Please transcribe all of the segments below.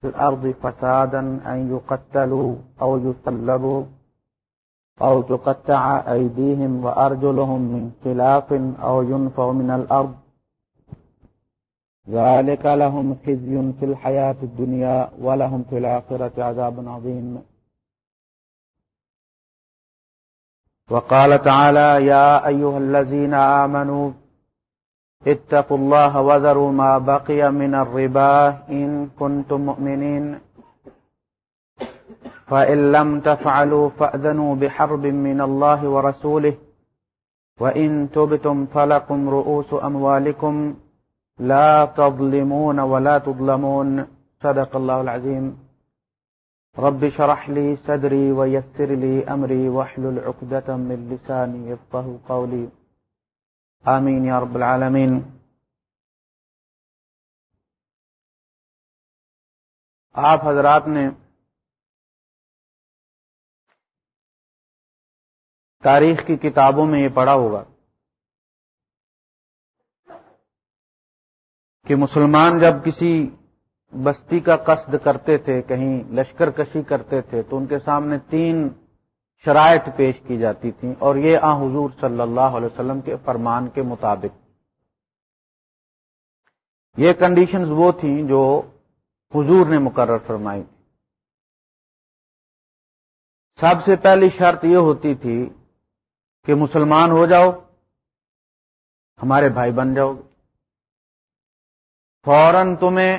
في الأرض فسادا أن يقتلوا أو يطلبوا أو تقطع أيديهم وأرجلهم من خلاف أو ينفوا من الأرض. ذلك لهم خزي في الحياة الدنيا ولهم في الآخرة عذاب عظيم. وقال تعالى يا أيها الذين آمنوا اتقوا الله وذروا ما بقي من الربا إن كنتم مؤمنين. فإن لم تفعلوا فأذنوا بحرب من الله ورسوله. وإن تبتم فلكم رؤوس أموالكم. لا تظلمون ولا تظلمون. صدق الله العظيم. رب شرح لي صدري ويسر لي أمري واحلل عقدة من لساني يفقه قولي. آمین یا رب العالمین۔ آپ حضرات نے تاریخ کی کتابوں میں یہ پڑھا ہوگا کہ مسلمان جب کسی بستی کا قصد کرتے تھے، کہیں لشکر کشی کرتے تھے، تو ان کے سامنے تین شرائط پیش کی جاتی تھیں اور یہ آ حضور صلی اللہ علیہ وسلم کے فرمان کے مطابق یہ کنڈیشنز وہ تھیں جو حضور نے مقرر فرمائی تھی۔ سب سے پہلی شرط یہ ہوتی تھی کہ مسلمان ہو جاؤ، ہمارے بھائی بن جاؤ۔ گے فوراً تمہیں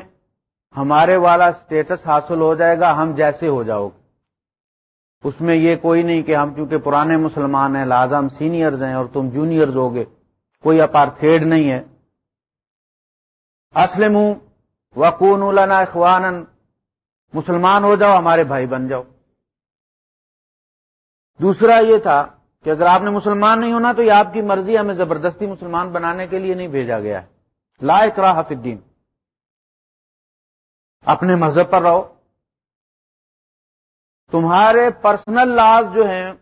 ہمارے والا سٹیٹس حاصل ہو جائے گا، ہم جیسے ہو جاؤ گے۔ اس میں یہ کوئی نہیں کہ ہم چونکہ پرانے مسلمان ہیں لازم سینئرز ہیں اور تم جونیئرز ہوگے کوئی اپارتھیڈ نہیں ہے۔ اسلم وقون لنا اخوان مسلمان ہو جاؤ، ہمارے بھائی بن جاؤ۔ دوسرا یہ تھا کہ اگر آپ نے مسلمان نہیں ہونا تو یہ آپ کی مرضی ہمیں زبردستی مسلمان بنانے کے لیے نہیں بھیجا گیا۔ ہے لا اکراہ حف الدین۔ اپنے مذہب پر رہو۔ تمہارے پرسنل لاز جو ہیں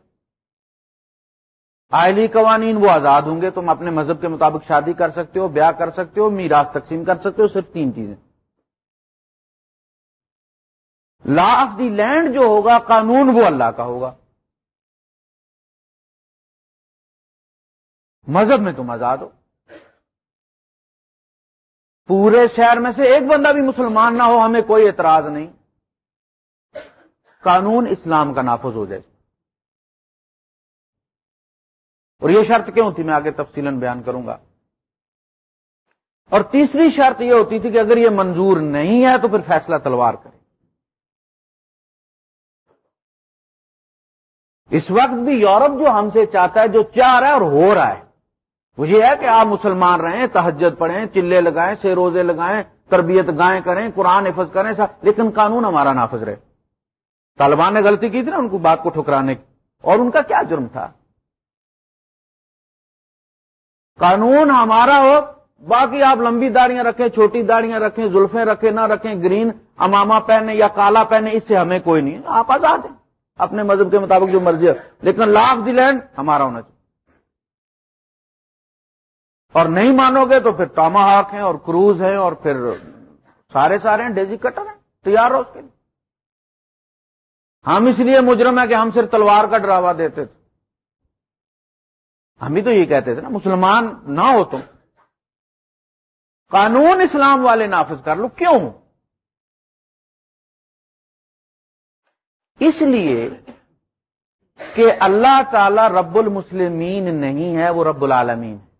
آئلی قوانین وہ آزاد ہوں گے، تم اپنے مذہب کے مطابق شادی کر سکتے ہو، بیاہ کر سکتے ہو، میراث تقسیم کر سکتے ہو، صرف تین چیزیں۔ لا آف دی لینڈ جو ہوگا، قانون وہ اللہ کا ہوگا۔ مذہب میں تم آزاد ہو۔ پورے شہر میں سے ایک بندہ بھی مسلمان نہ ہو، ہمیں کوئی اعتراض نہیں۔ قانون اسلام کا نافذ ہو جائے۔ اور یہ شرط کیوں تھی؟ میں آگے تفصیل بیان کروں گا۔ اور تیسری شرط یہ ہوتی تھی کہ اگر یہ منظور نہیں ہے تو پھر فیصلہ تلوار کرے اس وقت بھی یورپ جو ہم سے چاہتا ہے، جو چاہ رہا ہے اور ہو رہا ہے، وہ یہ ہے کہ آپ مسلمان رہیں، تہجد پڑھیں، چلے لگائیں، سے روزے لگائیں، تربیت گائیں کریں، قرآن حفظ کریں لیکن قانون ہمارا نافذ رہے۔ طالبان نے غلطی کی تھی نا ان کو بات کو ٹھکرانے کی۔ اور ان کا کیا جرم تھا؟ قانون ہمارا ہو، باقی آپ لمبی داڑیاں رکھیں، چھوٹی داڑیاں رکھیں، زلفیں رکھیں، نہ رکھیں، گرین اماما پہنے یا کالا پہنے اس سے ہمیں کوئی نہیں آپ آزاد ہیں۔ اپنے مذہب کے مطابق جو مرضی ہے۔ لیکن لا آف دی لینڈ ہمارا ہونا چاہیے۔ اور نہیں مانو گے تو پھر ٹاما ہاک ہیں اور کروز ہیں اور پھر سارے سارے ہیں، ڈیزی کٹر ہیں، تیار ہو اس کے لیے۔ ہم اس لیے مجرم ہے کہ ہم صرف تلوار کا ڈراوا دیتے تھے۔ ہم بھی تو یہ کہتے تھے نا، مسلمان نہ ہو تم۔ قانون اسلام والے نافذ کر لو، کیوں؟ اس لیے کہ اللہ تعالی رب المسلمین نہیں ہے، وہ رب العالمین۔ ہے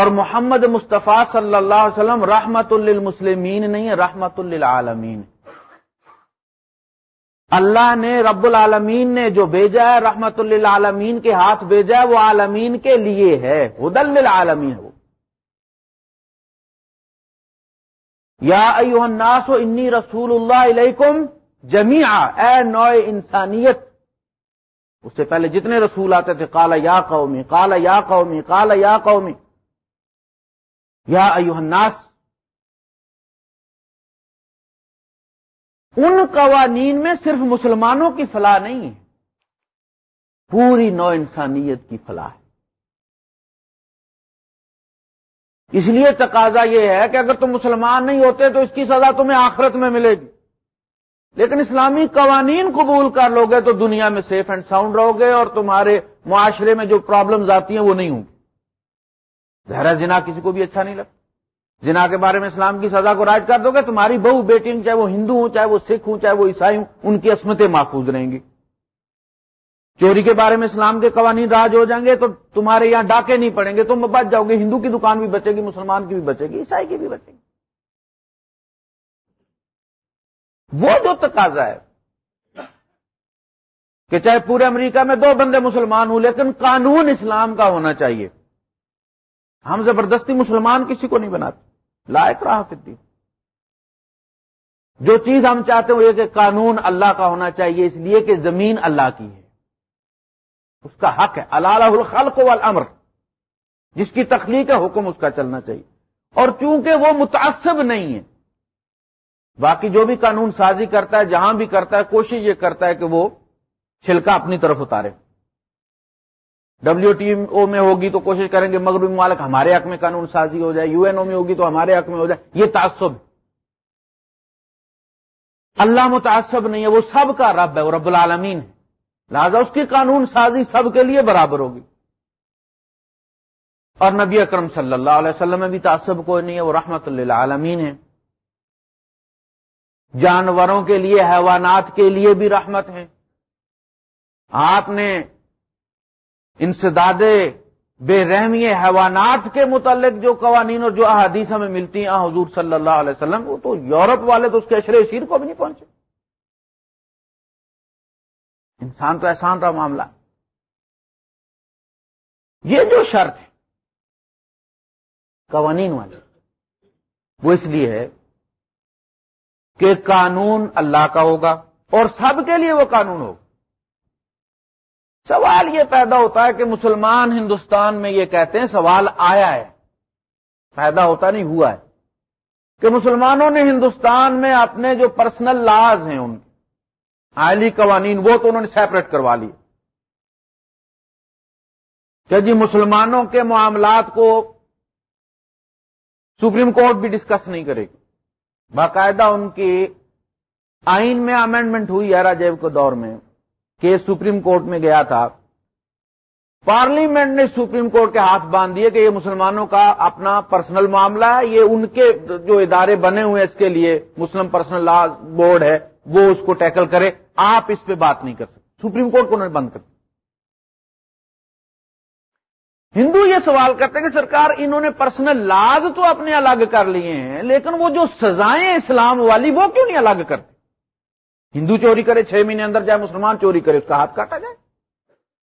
اور محمد مصطفیٰ صلی اللہ علیہ وسلم رحمت للمسلمین نہیں ہے رحمت للعالمین۔ اللہ نے رب العالمین نے جو بھیجا ہے، رحمت للعالمین کے ہاتھ بھیجا ہے، وہ عالمین کے لیے ہے۔ ہدل للعالمین۔ ہو یا ایوہ الناس و انی رسول اللہ علیکم جمیعا۔ اے نوع انسانیت۔ اس سے پہلے جتنے رسول آتے تھے کالا یا قومی کالا یا قومی کالا یا قومی۔ یا ایوہ الناس ان قوانین میں صرف مسلمانوں کی فلاح نہیں ہے۔ پوری نو انسانیت کی فلاح ہے۔ اس لیے تقاضا یہ ہے کہ اگر تم مسلمان نہیں ہوتے تو اس کی سزا تمہیں آخرت میں ملے گی۔ لیکن اسلامی قوانین قبول کر لو گے تو دنیا میں سیف اینڈ ساؤنڈ رہو گے اور تمہارے معاشرے میں جو پرابلمز آتی ہیں وہ نہیں ہوں۔ گی ظاہرا زنا کسی کو بھی اچھا نہیں لگتا۔ زنا کے بارے میں اسلام کی سزا کو راج کر دو گے، تمہاری بہو بیٹی چاہے وہ ہندو ہوں، چاہے وہ سکھ ہوں، چاہے وہ عیسائی ہوں، ان کی عصمتیں محفوظ رہیں گی۔ چوری کے بارے میں اسلام کے قوانین راج ہو جائیں گے تو تمہارے یہاں ڈاکے نہیں پڑیں گے، تم بچ جاؤ گے، ہندو کی دکان بھی بچے گی، مسلمان کی بھی بچے گی، عیسائی کی بھی بچے گی۔ وہ جو تقاضا ہے کہ چاہے پورے امریکہ میں دو بندے مسلمان ہوں، لیکن قانون اسلام کا ہونا چاہیے۔ ہم زبردستی مسلمان کسی کو نہیں بناتے۔ لائق رہا فدی جو چیز ہم چاہتے ہیں وہ یہ کہ قانون اللہ کا ہونا چاہیے، اس لیے کہ زمین اللہ کی ہے۔ اس کا حق ہے۔ اللہ الخلق والامر۔ جس کی تخلیق ہے، حکم اس کا چلنا چاہیے۔ اور چونکہ وہ متعصب نہیں ہے، باقی جو بھی قانون سازی کرتا ہے، جہاں بھی کرتا ہے، کوشش یہ کرتا ہے کہ وہ چھلکا اپنی طرف اتارے۔ ڈبلو ٹی او میں ہوگی تو کوشش کریں گے مغربی ممالک ہمارے حق میں قانون سازی ہو جائے، یو این او میں ہوگی تو ہمارے حق میں ہو جائے۔ یہ تعصب اللہ متعصب نہیں ہے، وہ سب کا رب ہے، وہ رب العالمین ہے۔ لہذا اس کی قانون سازی سب کے لیے برابر ہوگی۔ اور نبی اکرم صلی اللہ علیہ وسلم میں بھی تعصب کوئی نہیں ہے، وہ رحمت اللہ عالمین ہے۔ جانوروں کے لیے، حیوانات کے لیے بھی رحمت ہے۔ آپ نے انسداد بے رحمی حیوانات کے متعلق جو قوانین اور جو احادیث ہمیں ملتی ہیں حضور صلی اللہ علیہ وسلم، وہ تو یورپ والے تو اس کے اشرے شیر کو بھی نہیں پہنچے۔ انسان تو احسان رہا معاملہ۔ یہ جو شرط ہے، قوانین والے، وہ اس لیے ہے کہ قانون اللہ کا ہوگا اور سب کے لیے وہ قانون ہوگا۔ سوال یہ پیدا ہوتا ہے کہ مسلمان ہندوستان میں یہ کہتے ہیں سوال آیا ہے۔ پیدا ہوتا نہیں، ہوا ہے۔ کہ مسلمانوں نے ہندوستان میں اپنے جو پرسنل لاز ہیں ان کے آئلی قوانین، وہ تو انہوں نے سیپریٹ کروا لی کہ جی مسلمانوں کے معاملات کو سپریم کورٹ بھی ڈسکس نہیں کرے گی؟ باقاعدہ ان کی آئین میں امینڈمنٹ ہوئی ہے راجیو کے دور میں۔ کہ سپریم کورٹ میں گیا تھا، پارلیمنٹ نے سپریم کورٹ کے ہاتھ باندھ دیے کہ یہ مسلمانوں کا اپنا پرسنل معاملہ ہے، یہ ان کے جو ادارے بنے ہوئے ہیں اس کے لیے مسلم پرسنل لا بورڈ ہے، وہ اس کو ٹیکل کرے۔ آپ اس پہ بات نہیں کر سکتے۔ سپریم کورٹ کو انہوں نے بند کر ہندو یہ سوال کرتے ہیں کہ سرکار، انہوں نے پرسنل لاز تو اپنے الگ کر لیے ہیں، لیکن وہ جو سزائیں اسلام والی وہ کیوں نہیں الگ کرتے؟ ہندو چوری کرے، چھ مہینے اندر جائے، مسلمان چوری کرے، اس کا ہاتھ کاٹا جائے۔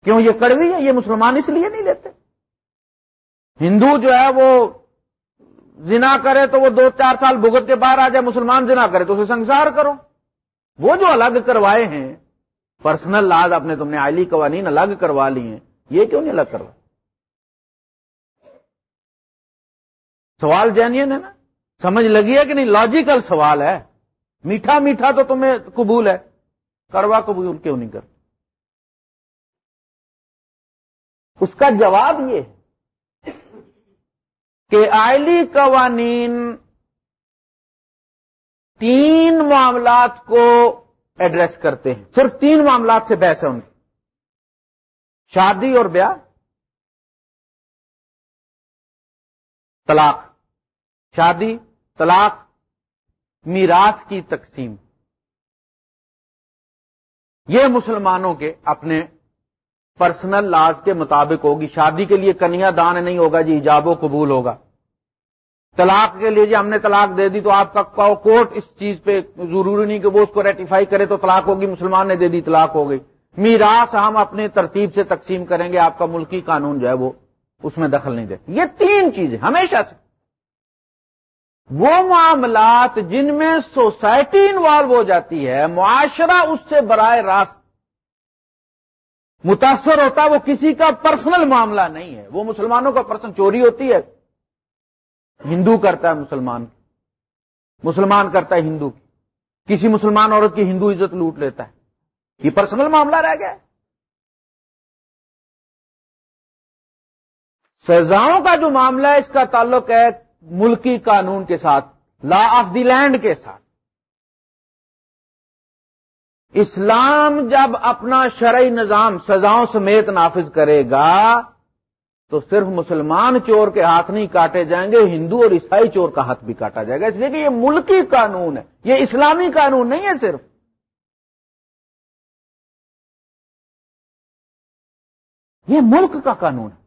کیوں یہ کڑوی ہے؟ یہ مسلمان اس لیے نہیں لیتے۔ ہندو جو ہے وہ زنا کرے تو وہ دو چار سال بھگت کے باہر آ جائے، مسلمان زنا کرے تو اسے سنسار کرو۔ وہ جو الگ کروائے ہیں پرسنل لاز اپنے تم نے آئلی قوانین الگ کروا لی ہیں، یہ کیوں نہیں الگ کروا؟ سوال جینین ہے نا؟ سمجھ لگی ہے کہ نہیں؟ لاجیکل سوال ہے۔ میٹھا میٹھا تو تمہیں قبول ہے، کڑوا قبول کیوں نہیں کرتے؟ اس کا جواب یہ کہ آئلی قوانین تین معاملات کو ایڈریس کرتے ہیں۔ صرف تین معاملات سے بحث ہے ان کی۔ شادی اور بیاہ، طلاق۔ شادی، طلاق میراث کی تقسیم۔ یہ مسلمانوں کے اپنے پرسنل لاز کے مطابق ہوگی۔ شادی کے لیے کنیا دان نہیں ہوگا جی ایجاب و قبول ہوگا۔ طلاق کے لیے جی ہم نے طلاق دے دی تو آپ کا کورٹ اس چیز پہ ضروری نہیں کہ وہ اس کو ریٹیفائی کرے تو طلاق ہوگی، مسلمان نے دے دی، طلاق ہو گئی۔ میراث ہم اپنے ترتیب سے تقسیم کریں گے، آپ کا ملکی قانون جو ہے وہ اس میں دخل نہیں دیتے یہ تین چیزیں ہمیشہ سے۔ وہ معاملات جن میں سوسائٹی انوالو ہو جاتی ہے، معاشرہ اس سے برائے راست متاثر ہوتا ہے وہ کسی کا پرسنل معاملہ نہیں ہے۔ وہ مسلمانوں کا پرسن چوری ہوتی ہے۔ ہندو کرتا ہے مسلمان مسلمان کرتا ہے ہندو۔ کی کسی مسلمان عورت کی ہندو عزت لوٹ لیتا ہے۔ یہ پرسنل معاملہ رہ گیا۔ سزاؤں کا جو معاملہ ہے، اس کا تعلق ہے ملکی قانون کے ساتھ، لا آف دی لینڈ کے ساتھ۔ اسلام جب اپنا شرعی نظام سزاؤں سمیت نافذ کرے گا، تو صرف مسلمان چور کے ہاتھ نہیں کاٹے جائیں گے، ہندو اور عیسائی چور کا ہاتھ بھی کاٹا جائے گا۔ اس لیے کہ یہ ملکی قانون ہے، یہ اسلامی قانون نہیں ہے صرف۔ یہ ملک کا قانون ہے۔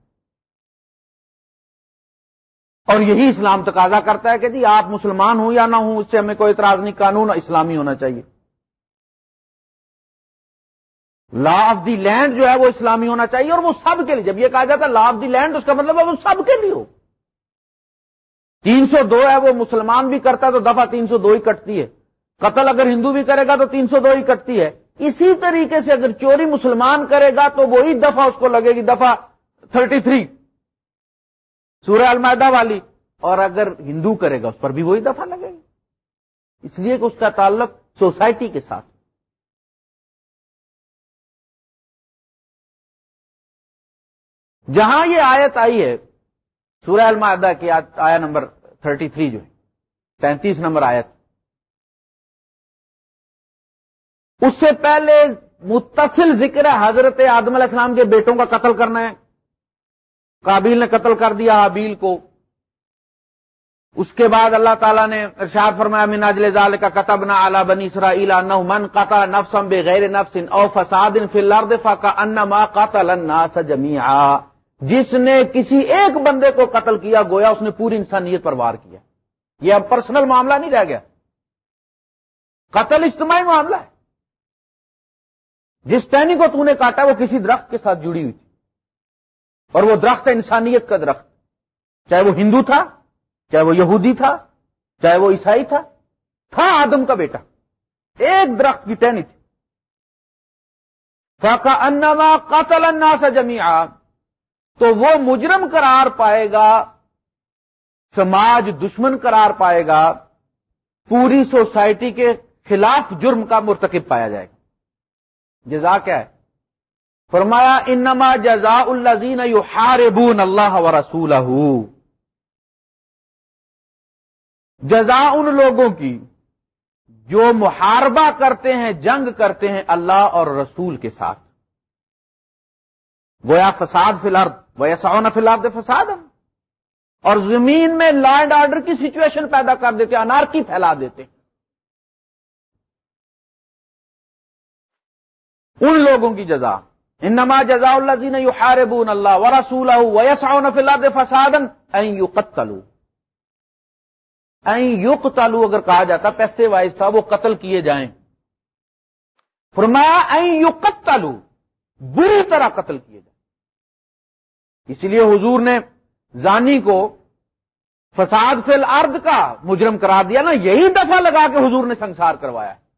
اور یہی اسلام تقاضا کرتا ہے کہ جی آپ مسلمان ہوں یا نہ ہوں، اس سے ہمیں کوئی اعتراض نہیں، قانون اسلامی ہونا چاہیے۔ لا آف دی لینڈ جو ہے وہ اسلامی ہونا چاہیے اور وہ سب کے لیے، جب یہ کہا جاتا ہے لا آف دی لینڈ اس کا مطلب ہے وہ سب کے لیے ہو۔ تین سو دو ہے وہ مسلمان بھی کرتا ہے تو دفعہ تین سو دو ہی کٹتی ہے۔ قتل اگر ہندو بھی کرے گا تو تین سو دو ہی کٹتی ہے۔ اسی طریقے سے اگر چوری مسلمان کرے گا تو وہی دفعہ اس کو لگے گی، دفعہ تھرٹی تھری۔ سورہ المائدہ والی۔ اور اگر ہندو کرے گا، اس پر بھی وہی دفعہ لگے گی۔ اس لیے کہ اس کا تعلق سوسائٹی کے ساتھ۔ جہاں یہ آیت آئی ہے، سورہ المائدہ کی آیا نمبر تھرٹی تھری جو ہے پینتیس نمبر آیت۔ اس سے پہلے متصل ذکر ہے حضرت آدم علیہ السلام کے بیٹوں کا قتل کرنا ہے۔ کابل نے قتل کر دیا حابیل کو۔ اس کے بعد اللہ تعالیٰ نے ارشاد فرمایا، من اجل کا قطب نہ بنی اسرائیل انه من قطع نفسا بغیر نفس او فساد فی الارض فكانما قتل الناس جميعا جس نے کسی ایک بندے کو قتل کیا، گویا اس نے پوری انسانیت پر وار کیا۔ یہ اب پرسنل معاملہ نہیں رہ گیا۔ قتل اجتماعی معاملہ ہے۔ جس ٹینی کو تو نے کاٹا، وہ کسی درخت کے ساتھ جڑی ہوئی تھی۔ اور وہ درخت ہے انسانیت کا درخت۔ چاہے وہ ہندو تھا، چاہے وہ یہودی تھا، چاہے وہ عیسائی تھا تھا آدم کا بیٹا۔ ایک درخت کی ٹہنی تھی۔ فاقا انما قتل الناس جميعا۔ تو وہ مجرم قرار پائے گا، سماج دشمن قرار پائے گا، پوری سوسائٹی کے خلاف جرم کا مرتکب پایا جائے گا۔ جزا کیا ہے؟ فرمایا، انما جزا الزین یحاربون اللہ و رسول جزا ان لوگوں کی جو محاربہ کرتے ہیں، جنگ کرتے ہیں اللہ اور رسول کے ساتھ۔ گویا فساد فی الارض، وہ ساؤن فی الارض فساد اور زمین میں لا اینڈ آرڈر کی سچویشن پیدا کر دیتے انارکی پھیلا دیتے ان لوگوں کی جزا انما جزا اللہ زین یحاربون اللہ و رسول ویسعون فی الارض فسادا این یقتلوا این یقتلوا اگر کہا جاتا پیسے وائز تھا وہ قتل کیے جائیں۔ فرمایا این یقتلوا بری طرح قتل کیے جائیں۔ اس لیے حضور نے زانی کو فساد فی الارض کا مجرم کرا دیا نا، یہی دفعہ لگا کے حضور نے سنسار کروایا۔ ہے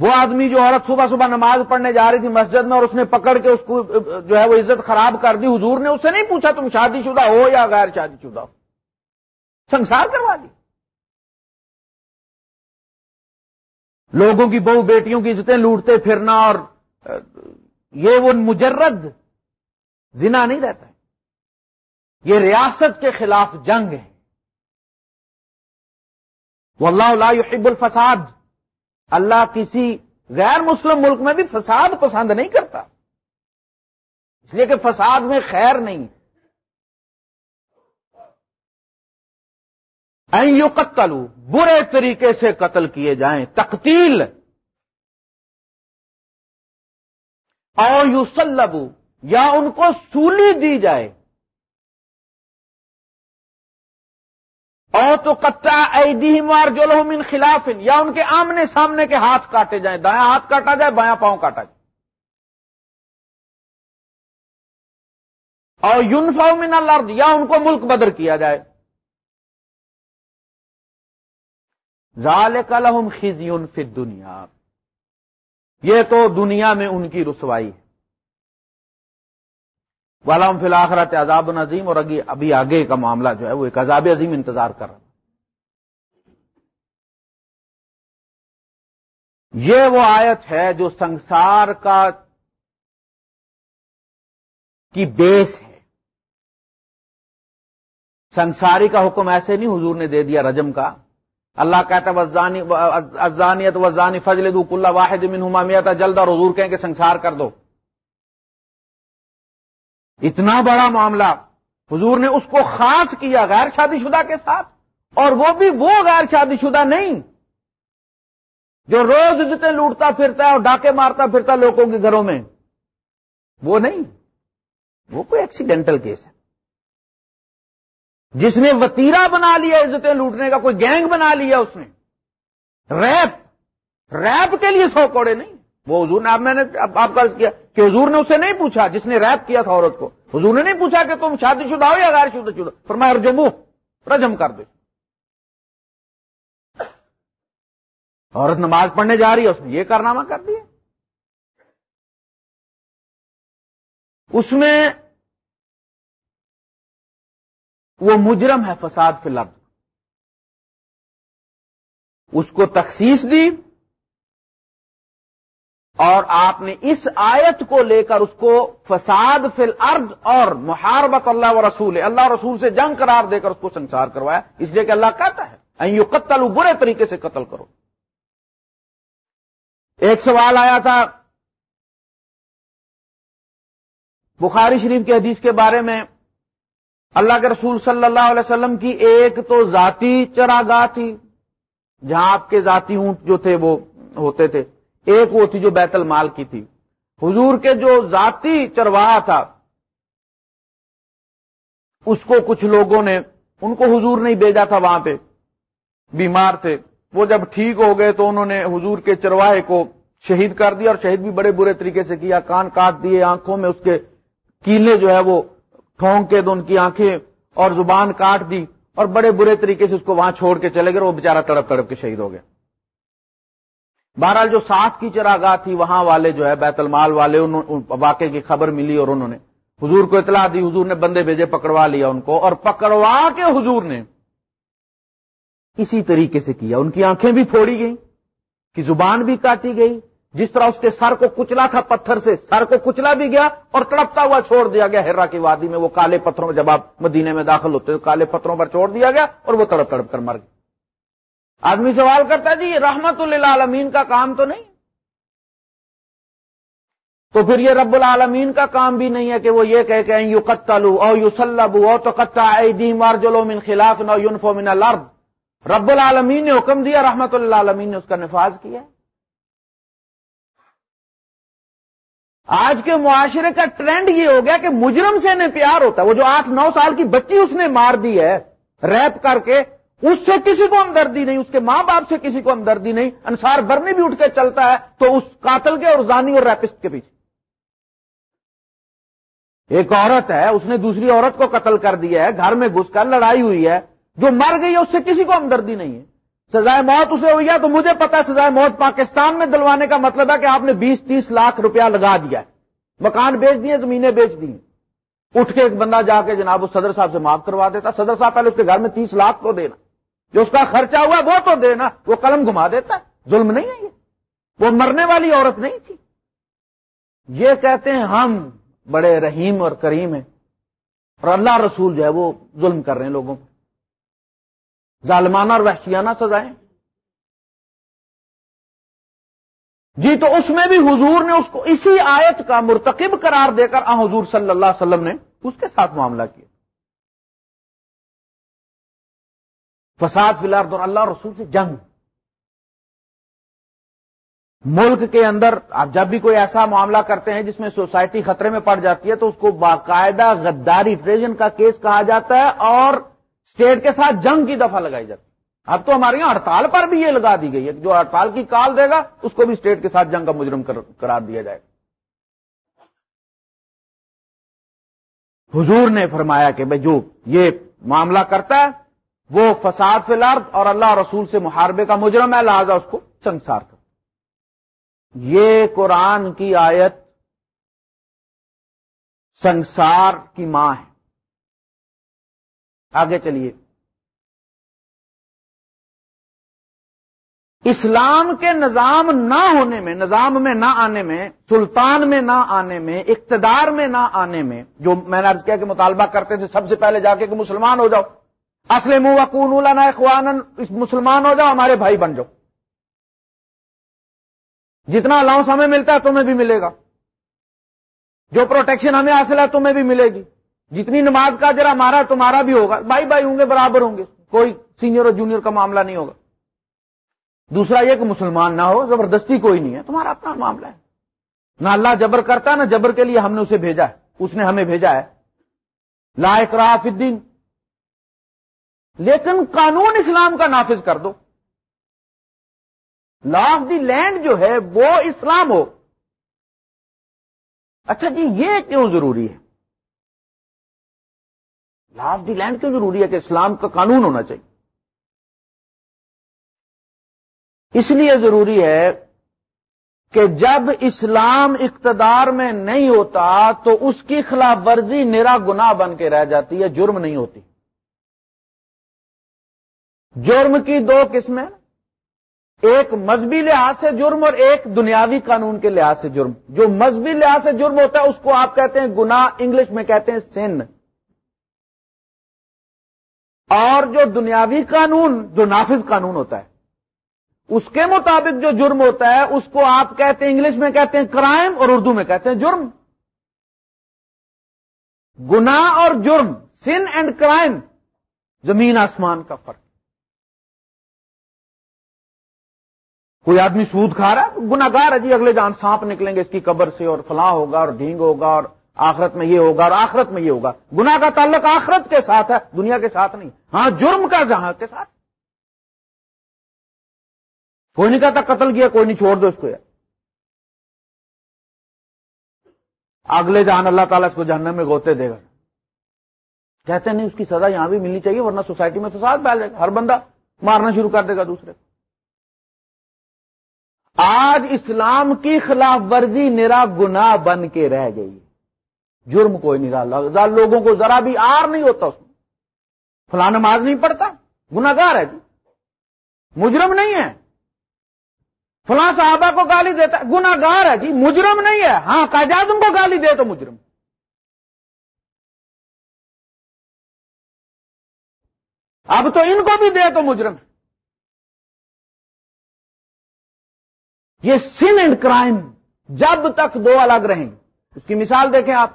وہ آدمی جو عورت صبح صبح نماز پڑھنے جا رہی تھی مسجد میں اور اس نے پکڑ کے اس کو، جو ہے وہ عزت خراب کر دی، حضور نے اس سے نہیں پوچھا تم شادی شدہ ہو یا غیر شادی شدہ ہو؟ سنسار کروا دی لوگوں کی بہو بیٹیوں کی عزتیں لوٹتے پھرنا اور، یہ وہ مجرد زنا نہیں رہتا ہے۔ یہ ریاست کے خلاف جنگ ہے۔ وہ اللہ اللہ یحب الفساد۔ اللہ کسی غیر مسلم ملک میں بھی فساد پسند نہیں کرتا۔ اس لیے کہ فساد میں خیر نہیں۔ این قتل برے طریقے سے قتل کیے جائیں، تقتیل۔ او یو یا ان کو سولی دی جائے۔ او تو کچا ایدی مار جو من خلاف یا ان کے آمنے سامنے کے ہاتھ کاٹے جائیں دایاں ہاتھ کاٹا جائے، بایاں پاؤں کاٹا جائے۔ اور یونفاؤ من الارض، یا ان کو ملک بدر کیا جائے۔ ذالک لهم خزی فی الدنیا۔ یہ تو دنیا میں ان کی رسوائی ہے۔ والم فی الآخرت عذاب نظیم اور ابھی آگے کا معاملہ جو ہے وہ ایک عذاب عظیم انتظار کر رہا یہ وہ آیت ہے جو سنسار کا کی بیس ہے۔ سنساری کا حکم ایسے نہیں حضور نے دے دیا رجم کا۔ اللہ کہتا ازانیت وزانی فضل دو کلّا واحد میتا جلد اور حضور کہیں کہ سنسار کر دو۔ اتنا بڑا معاملہ، حضور نے اس کو خاص کیا غیر شادی شدہ کے ساتھ، اور وہ بھی وہ غیر شادی شدہ نہیں، جو روز جتنے لوٹتا پھرتا ہے اور ڈاکے مارتا پھرتا لوگوں کے گھروں میں، وہ نہیں، وہ کوئی ایکسیڈینٹل کیس ہے۔ جس نے وتیرا بنا لیا عزتیں لوٹنے کا، کوئی گینگ بنا لیا اس نے۔ ریپ ریپ کے لیے سو کوڑے نہیں، وہ حضور نے، اب میں نے آپ کا کیا کہ حضور نے اسے نہیں پوچھا، جس نے ریپ کیا تھا عورت کو۔ حضور نے نہیں پوچھا کہ تم شادی شدہ ہو یا غیر شدہ شدہ۔ فرمایا رجمو رجم کر دو۔ عورت نماز پڑھنے جا رہی ہے، اس نے یہ کارنامہ کر دیا۔ اس میں وہ مجرم ہے، فساد فی الحال اس کو تخصیص دی۔ اور آپ نے اس آیت کو لے کر اس کو فساد فی الارض اور محاربت اللہ و رسول، اللہ رسول سے جنگ قرار دے کر اس کو سنسار کروایا۔ اس لیے کہ اللہ کہتا ہے یو قتل برے طریقے سے قتل کرو۔ ایک سوال آیا تھا بخاری شریف کے حدیث کے بارے میں۔ اللہ کے رسول صلی اللہ علیہ وسلم کی ایک تو ذاتی چراگاہ تھی جہاں آپ کے ذاتی اونٹ جو تھے وہ ہوتے تھے۔ ایک وہ تھی جو بیت المال کی تھی۔ حضور کے جو ذاتی چرواہ تھا، اس کو کچھ لوگوں نے، ان کو حضور نہیں بھیجا تھا، وہاں پہ بیمار تھے۔ وہ جب ٹھیک ہو گئے تو انہوں نے حضور کے چرواہے کو شہید کر دیا اور شہید بھی بڑے برے طریقے سے کیا۔ کان کاٹ دیے آنکھوں میں، اس کے کیلے جو ہے وہ ٹھونک کے تو ان کی آنکھیں اور زبان کاٹ دی اور بڑے برے طریقے سے اس کو وہاں چھوڑ کے چلے گئے وہ بےچارا تڑپ تڑپ کے شہید ہو گئے۔ بہرحال جو ساتھ کی چراگاہ تھی، وہاں والے جو ہے، بیت المال والے واقعے کی خبر ملی اور انہوں نے حضور کو اطلاع دی، حضور نے بندے بھیجے، پکڑوا لیا ان کو اور پکڑوا کے حضور نے اسی طریقے سے کیا۔ ان کی آنکھیں بھی پھوڑی گئیں کی زبان بھی کاٹی گئی۔ جس طرح اس کے سر کو کچلا تھا پتھر سے، سر کو کچلا بھی گیا اور تڑپتا ہوا چھوڑ دیا گیا۔ ہررا کی وادی میں وہ کالے پتھروں میں جب آپ مدینے میں داخل ہوتے تو کالے پتھروں پر چھوڑ دیا گیا اور وہ تڑپ تڑپ کر مر گیا آدمی سوال کرتا ہے جی رحمت اللہ عالمین کا کام تو نہیں؟ تو پھر یہ رب العالمین کا کام بھی نہیں ہے کہ وہ یہ کہ یو قتلو او یو سلبو او تو قطع مار جلو من خلاف نو یونفو من الارض. رب العالمین نے حکم دیا، رحمت اللہ عالمین نے اس کا نفاذ کیا آج کے معاشرے کا ٹرینڈ یہ ہو گیا کہ مجرم سے انہیں پیار ہوتا ہے۔ وہ جو آٹھ نو سال کی بچی اس نے مار دی ہے، ریپ کر کے اس سے کسی کو ہمدردی نہیں، اس کے ماں باپ سے کسی کو ہمدردی نہیں۔ انسار برمی بھی اٹھ کے چلتا ہے تو اس قاتل کے اور زانی اور ریپسٹ کے پیچھے۔ ایک عورت ہے، اس نے دوسری عورت کو قتل کر دیا ہے، گھر میں گھس کر لڑائی ہوئی ہے۔ جو مر گئی ہے، اس سے کسی کو ہمدردی نہیں ہے۔ سزائے موت اسے ہوئی ہے تو مجھے پتا سزائے موت پاکستان میں دلوانے کا مطلب ہے کہ آپ نے بیس تیس لاکھ روپیہ لگا دیا ہے۔ مکان بیچ دیے، زمینیں بیچ دی اٹھ کے ایک بندہ جا کے جناب اس صدر صاحب سے معاف کروا دیتا۔ صدر صاحب پہلے اس کے گھر میں تیس لاکھ کو دینا۔ جو اس کا خرچہ ہوا وہ تو دینا، وہ قلم گھما دیتا ہے، ظلم نہیں ہے یہ۔ وہ مرنے والی عورت نہیں تھی۔ یہ کہتے ہیں ہم بڑے رحیم اور کریم ہیں۔ اور اللہ رسول جو ہے وہ ظلم کر رہے ہیں لوگوں کو ظالمانہ اور وحشیانہ سزائیں۔ جی تو اس میں بھی حضور نے اس کو اسی آیت کا مرتکب قرار دے کر حضور صلی اللہ علیہ وسلم نے اس کے ساتھ معاملہ کیا۔ فساد فی الحال اور اللہ رسول سے جنگ۔ ملک کے اندر آپ جب بھی کوئی ایسا معاملہ کرتے ہیں جس میں سوسائٹی خطرے میں پڑ جاتی ہے تو اس کو باقاعدہ غداری ٹریجن کا کیس کہا جاتا ہے اور اسٹیٹ کے ساتھ جنگ کی دفعہ لگائی جاتی ہے۔ اب تو ہمارے یہاں ہڑتال پر بھی یہ لگا دی گئی ہے جو ہڑتال کی کال دے گا، اس کو بھی اسٹیٹ کے ساتھ جنگ کا مجرم قرار دیا جائے۔ حضور نے فرمایا کہ بھائی جو یہ معاملہ کرتا ہے وہ فساد فی الارض اور اللہ رسول سے محاربے کا مجرم ہے، لہذا اس کو سنسار کر یہ قرآن کی آیت سنسار کی ماں ہے۔ آگے چلیے۔ اسلام کے نظام نہ ہونے میں، نظام میں نہ آنے میں، سلطان میں نہ آنے میں، اقتدار میں نہ آنے میں، جو میں نے ارض کیا کہ مطالبہ کرتے تھے سب سے پہلے جا کے کہ مسلمان ہو جاؤ اسلم وقون نہ اخوان مسلمان ہو جاؤ، ہمارے بھائی بن جاؤ۔ جتنا الاؤنس ہمیں ملتا ہے تمہیں بھی ملے گا۔ جو پروٹیکشن ہمیں حاصل ہے تمہیں بھی ملے گی۔ جتنی نماز کا جرا ہمارا تمہارا بھی ہوگا۔ بھائی بھائی ہوں گے، برابر ہوں گے۔ کوئی سینئر اور جونیئر کا معاملہ نہیں ہوگا۔ دوسرا یہ کہ مسلمان نہ ہو، زبردستی کوئی نہیں ہے۔ تمہارا اپنا معاملہ ہے۔ نہ اللہ جبر کرتا، نہ جبر کے لیے ہم نے اسے بھیجا ہے۔ اس نے ہمیں بھیجا ہے۔ لا اقراف الدین۔ لیکن قانون اسلام کا نافذ کر دو۔ لا آف دی لینڈ جو ہے وہ اسلام ہو۔ اچھا جی یہ کیوں ضروری ہے؟ لا آف دی لینڈ کیوں ضروری ہے کہ اسلام کا قانون ہونا چاہیے؟ اس لیے ضروری ہے کہ جب اسلام اقتدار میں نہیں ہوتا تو اس کی خلاف ورزی، نرا گنا بن کے رہ جاتی ہے، جرم نہیں ہوتی۔ جرم کی دو قسمیں ایک مذہبی لحاظ سے جرم اور ایک دنیاوی قانون کے لحاظ سے جرم جو مذہبی لحاظ سے جرم ہوتا ہے اس کو آپ کہتے ہیں گنا انگلش میں کہتے ہیں سن۔ اور جو دنیاوی قانون، جو نافذ قانون ہوتا ہے، اس کے مطابق جو جرم ہوتا ہے، اس کو آپ کہتے ہیں انگلش میں کہتے ہیں کرائم اور اردو میں کہتے ہیں جرم۔ گنا اور جرم، سن اینڈ کرائم زمین آسمان کا فرق۔ کوئی آدمی سود کھا رہا ہے گناگار ہے جی اگلے جان سانپ نکلیں گے اس کی قبر سے اور فلاں ہوگا اور ڈھینگ ہوگا اور آخرت میں یہ ہوگا اور آخرت میں یہ ہوگا۔ گنا کا تعلق آخرت کے ساتھ ہے، دنیا کے ساتھ نہیں۔ ہاں جرم کا جہاں کے ساتھ۔ کوئی نہیں کہتا قتل کیا، کوئی نہیں چھوڑ دو اس کو۔ یار اگلے جان اللہ تعالیٰ اس کو جہنم میں گوتے دے گا۔ کہتے نہیں، اس کی سزا یہاں بھی ملنی چاہیے، ورنہ سوسائٹی میں تو ساتھ پھیل جائے گا۔ ہر بندہ مارنا شروع کر دے گا دوسرے کو۔ آج اسلام کی خلاف ورزی میرا گنا بن کے رہ گئی جرم کوئی نہیں رہا لوگوں کو ذرا بھی آر نہیں ہوتا اس میں۔ فلاں نماز نہیں پڑھتا۔ گناگار ہے جی۔ مجرم نہیں ہے۔ فلاں صحابہ کو گالی دیتا گناگار ہے جی۔ مجرم نہیں ہے۔ ہاں قائد کو گالی دے تو مجرم۔ اب تو ان کو بھی دے تو مجرم۔ یہ سن اینڈ کرائم جب تک دو الگ رہیں۔ اس کی مثال دیکھیں آپ۔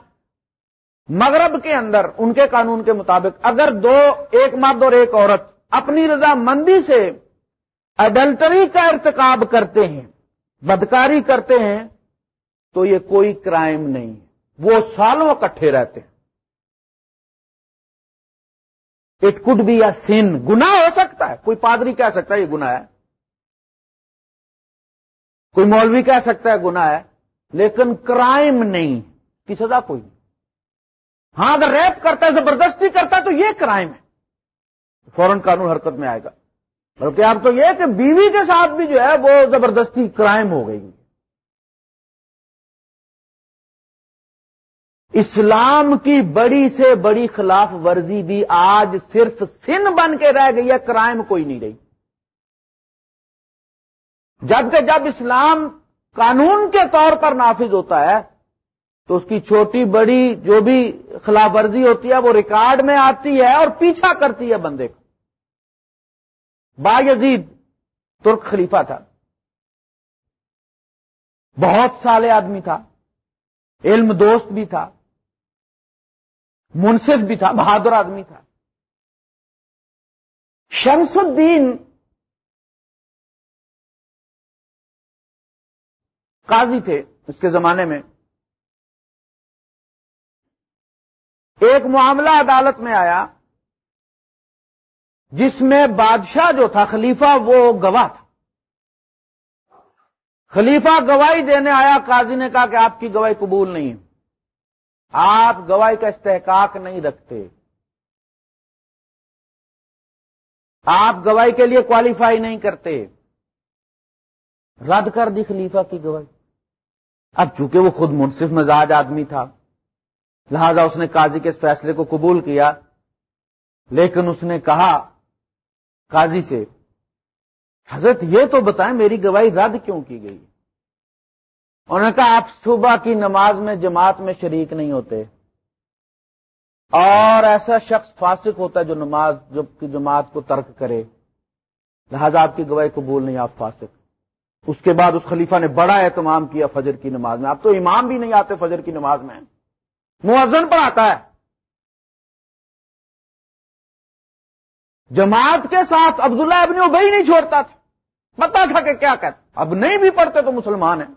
مغرب کے اندر، ان کے قانون کے مطابق، اگر دو، ایک مرد اور ایک عورت اپنی رضا مندی سے اڈلٹری کا ارتکاب کرتے ہیں، بدکاری کرتے ہیں، تو یہ کوئی کرائم نہیں وہ سالوں اکٹھے رہتے ہیں۔ اٹ کڈ بی اے سن گنا ہو سکتا ہے۔ کوئی پادری کہہ سکتا ہے، یہ گنا ہے۔ کوئی مولوی کہہ سکتا ہے گنا ہے، لیکن کرائم نہیں، کی سزا کوئی نہیں۔ ہاں اگر ریپ کرتا ہے، زبردستی کرتا ہے، تو یہ کرائم ہے۔ فوراً قانون حرکت میں آئے گا۔ بلکہ آپ تو یہ کہ بیوی کے ساتھ بھی جو ہے، وہ زبردستی کرائم ہو گئی۔ اسلام کی بڑی سے بڑی خلاف ورزی بھی آج صرف سن بن کے رہ گئی ہے کرائم کوئی نہیں رہی۔ جبکہ جب اسلام قانون کے طور پر نافذ ہوتا ہے، تو اس کی چھوٹی بڑی جو بھی خلاف ورزی ہوتی ہے، وہ ریکارڈ میں آتی ہے اور پیچھا کرتی ہے بندے کو۔ با یزید ترک خلیفہ تھا۔ بہت سالے آدمی تھا۔ علم دوست بھی تھا۔ منصف بھی تھا، بہادر آدمی تھا۔ شمس الدین قاضی تھے اس کے زمانے میں۔ ایک معاملہ عدالت میں آیا جس میں بادشاہ جو تھا، خلیفہ وہ گواہ تھا۔ خلیفہ گواہی دینے آیا، قاضی نے کہا کہ آپ کی گواہی قبول نہیں ہے۔ آپ گواہی کا استحقاق نہیں رکھتے۔ آپ گواہی کے لیے کوالیفائی نہیں کرتے۔ رد کر دی خلیفہ کی گواہی۔ اب چونکہ وہ خود منصف مزاج آدمی تھا، لہذا اس نے قاضی کے اس فیصلے کو قبول کیا، لیکن اس نے کہا قاضی سے، حضرت یہ تو بتائیں میری گواہی رد کیوں کی گئی؟ انہوں نے کہا آپ صبح کی نماز میں جماعت میں شریک نہیں ہوتے۔ اور ایسا شخص فاسق ہوتا ہے جو نماز جب جماعت کو ترک کرے، لہذا آپ کی گواہی قبول نہیں، آپ فاسق۔ اس کے بعد اس خلیفہ نے بڑا اہتمام کیا فجر کی نماز میں۔ آپ تو امام بھی نہیں آتے فجر کی نماز میں۔ مؤذن پر آتا ہے۔ جماعت کے ساتھ عبداللہ ابن ابئی نہیں چھوڑتا تھا۔ پتا تھا کہ کیا کہتا اب نہیں بھی پڑھتے تو مسلمان ہیں۔